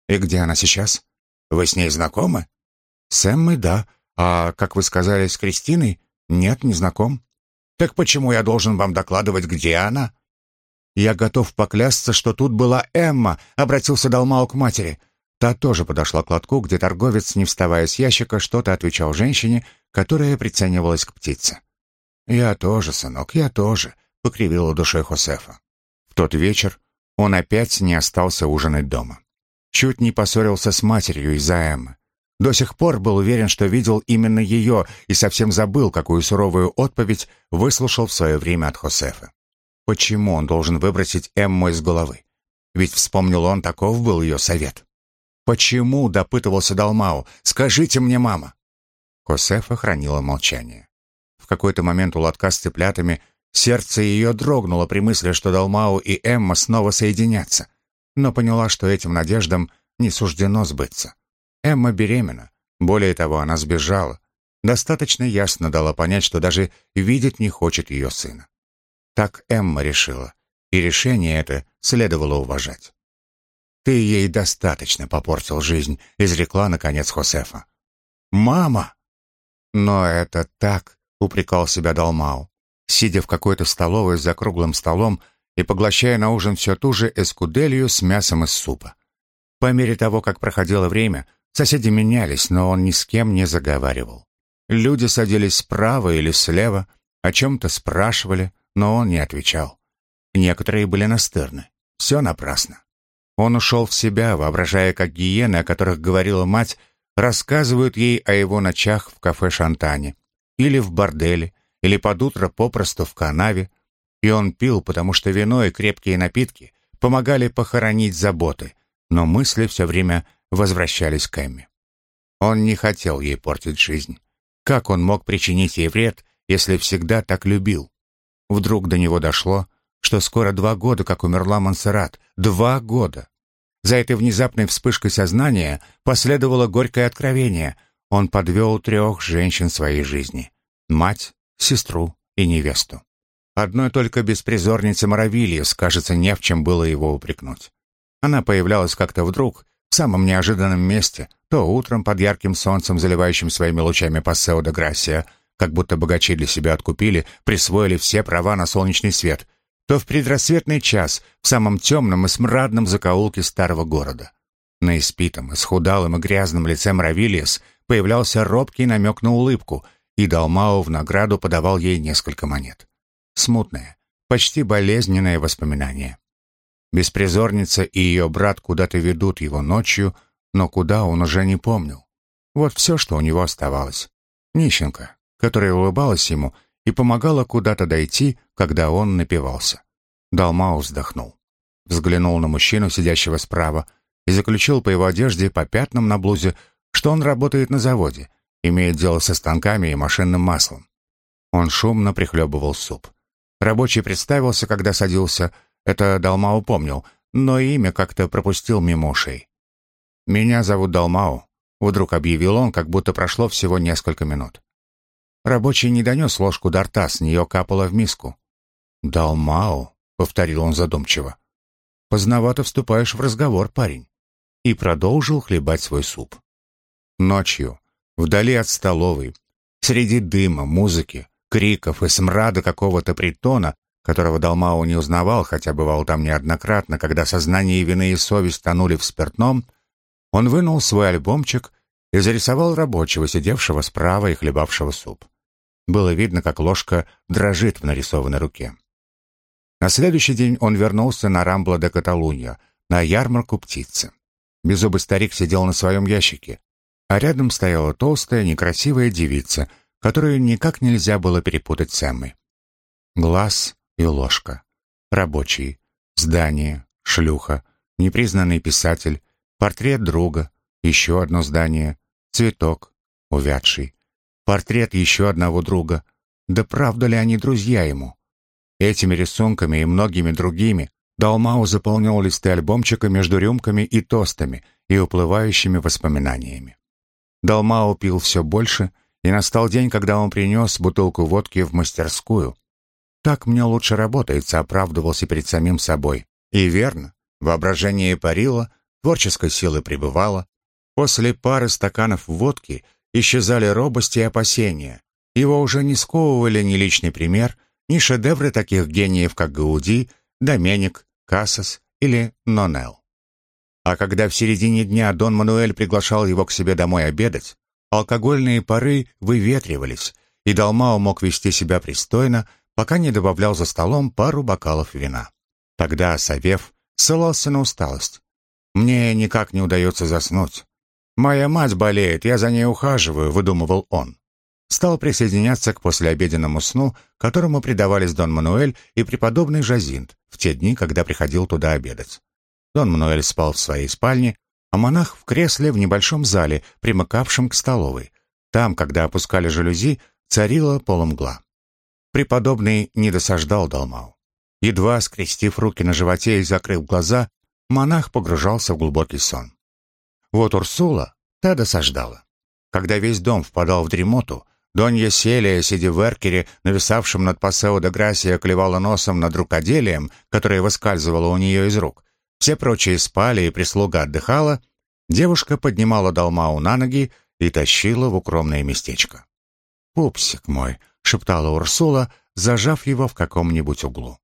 И где она сейчас? Вы с ней знакомы?» «С Эммой, да. А, как вы сказали, с Кристиной? Нет, не знаком». «Так почему я должен вам докладывать, где она?» «Я готов поклясться, что тут была Эмма», — обратился Далмау к матери. Та тоже подошла к лотку, где торговец, не вставая с ящика, что-то отвечал женщине, которая приценивалась к птице. «Я тоже, сынок, я тоже», — покривила душой Хосефа. В тот вечер он опять не остался ужинать дома. Чуть не поссорился с матерью из-за Эммы. До сих пор был уверен, что видел именно ее, и совсем забыл, какую суровую отповедь выслушал в свое время от Хосефа. Почему он должен выбросить Эмму из головы? Ведь вспомнил он, таков был ее совет. «Почему?» — допытывался Далмау. «Скажите мне, мама!» Хосефа хранила молчание. В какой-то момент у лотка с цыплятами сердце ее дрогнуло при мысли, что Далмау и Эмма снова соединятся, но поняла, что этим надеждам не суждено сбыться. Эмма беременна. Более того, она сбежала. Достаточно ясно дала понять, что даже видеть не хочет ее сына. Так Эмма решила, и решение это следовало уважать. «Ты ей достаточно попортил жизнь», — изрекла, наконец, Хосефа. «Мама!» «Но это так», — упрекал себя Далмау, сидя в какой-то столовой за круглым столом и поглощая на ужин все ту же эскуделью с мясом из супа. По мере того, как проходило время, соседи менялись, но он ни с кем не заговаривал. Люди садились справа или слева, о чем-то спрашивали, но он не отвечал. Некоторые были настырны. Все напрасно. Он ушел в себя, воображая, как гиены, о которых говорила мать, рассказывают ей о его ночах в кафе Шантане, или в борделе, или под утро попросту в канаве, и он пил, потому что вино и крепкие напитки помогали похоронить заботы, но мысли все время возвращались к Эмме. Он не хотел ей портить жизнь. Как он мог причинить ей вред, если всегда так любил? Вдруг до него дошло, что скоро два года, как умерла Монсеррат. Два года! За этой внезапной вспышкой сознания последовало горькое откровение. Он подвел трех женщин своей жизни. Мать, сестру и невесту. Одной только беспризорнице Моровильес, кажется, не в чем было его упрекнуть. Она появлялась как-то вдруг, в самом неожиданном месте, то утром под ярким солнцем, заливающим своими лучами Пассео де Грасия, как будто богачи для себя откупили, присвоили все права на солнечный свет, то в предрассветный час в самом темном и смрадном закоулке старого города. На испитом, исхудалом и грязном лице Мравилиес появлялся робкий намек на улыбку, и Далмао в награду подавал ей несколько монет. Смутное, почти болезненное воспоминание. Беспризорница и ее брат куда-то ведут его ночью, но куда он уже не помнил. Вот все, что у него оставалось. Нищенка, которая улыбалась ему и помогала куда-то дойти, когда он напивался. Далмау вздохнул. Взглянул на мужчину, сидящего справа, и заключил по его одежде по пятнам на блузе, что он работает на заводе, имеет дело со станками и машинным маслом. Он шумно прихлебывал суп. Рабочий представился, когда садился, это Далмау помнил, но имя как-то пропустил мимо ушей. «Меня зовут Далмау», — вдруг объявил он, как будто прошло всего несколько минут. Рабочий не донес ложку до рта, с нее капало в миску. «Далмау», — повторил он задумчиво. «Поздновато вступаешь в разговор, парень». И продолжил хлебать свой суп. Ночью, вдали от столовой, среди дыма, музыки, криков и смрада какого-то притона, которого Далмау не узнавал, хотя бывал там неоднократно, когда сознание вины и совесть тонули в спиртном, он вынул свой альбомчик и зарисовал рабочего, сидевшего справа и хлебавшего суп. Было видно, как ложка дрожит в нарисованной руке. На следующий день он вернулся на Рамбла де Каталунья, на ярмарку птицы. Беззубый старик сидел на своем ящике, а рядом стояла толстая, некрасивая девица, которую никак нельзя было перепутать с Эммой. Глаз и ложка. Рабочий. Здание. Шлюха. Непризнанный писатель. Портрет друга. Еще одно здание. Цветок. Увядший. Портрет еще одного друга. Да правда ли они друзья ему? Этими рисунками и многими другими Далмау заполнил листы альбомчика между рюмками и тостами и уплывающими воспоминаниями. Далмау пил все больше, и настал день, когда он принес бутылку водки в мастерскую. «Так мне лучше работается», — оправдывался перед самим собой. И верно, воображение парило, творческой силы пребывало. После пары стаканов водки исчезали робости и опасения. Его уже не сковывали ни личный пример — ни шедевры таких гениев, как Гауди, Доменик, Кассас или Нонел. А когда в середине дня Дон Мануэль приглашал его к себе домой обедать, алкогольные пары выветривались, и Далмао мог вести себя пристойно, пока не добавлял за столом пару бокалов вина. Тогда Савев ссылался на усталость. «Мне никак не удается заснуть. Моя мать болеет, я за ней ухаживаю», — выдумывал он стал присоединяться к послеобеденному сну, которому предавались Дон Мануэль и преподобный Жазинт в те дни, когда приходил туда обедать. Дон Мануэль спал в своей спальне, а монах в кресле в небольшом зале, примыкавшем к столовой. Там, когда опускали жалюзи, царила полумгла. Преподобный не досаждал Далмау. Едва скрестив руки на животе и закрыв глаза, монах погружался в глубокий сон. Вот Урсула, та досаждала. Когда весь дом впадал в дремоту, Донья Селия, сидя в эркере, нависавшем над Пасео де Грасия, клевала носом над рукоделием, которое выскальзывало у нее из рук. Все прочие спали, и прислуга отдыхала. Девушка поднимала Далмау на ноги и тащила в укромное местечко. «Пупсик мой», — шептала Урсула, зажав его в каком-нибудь углу.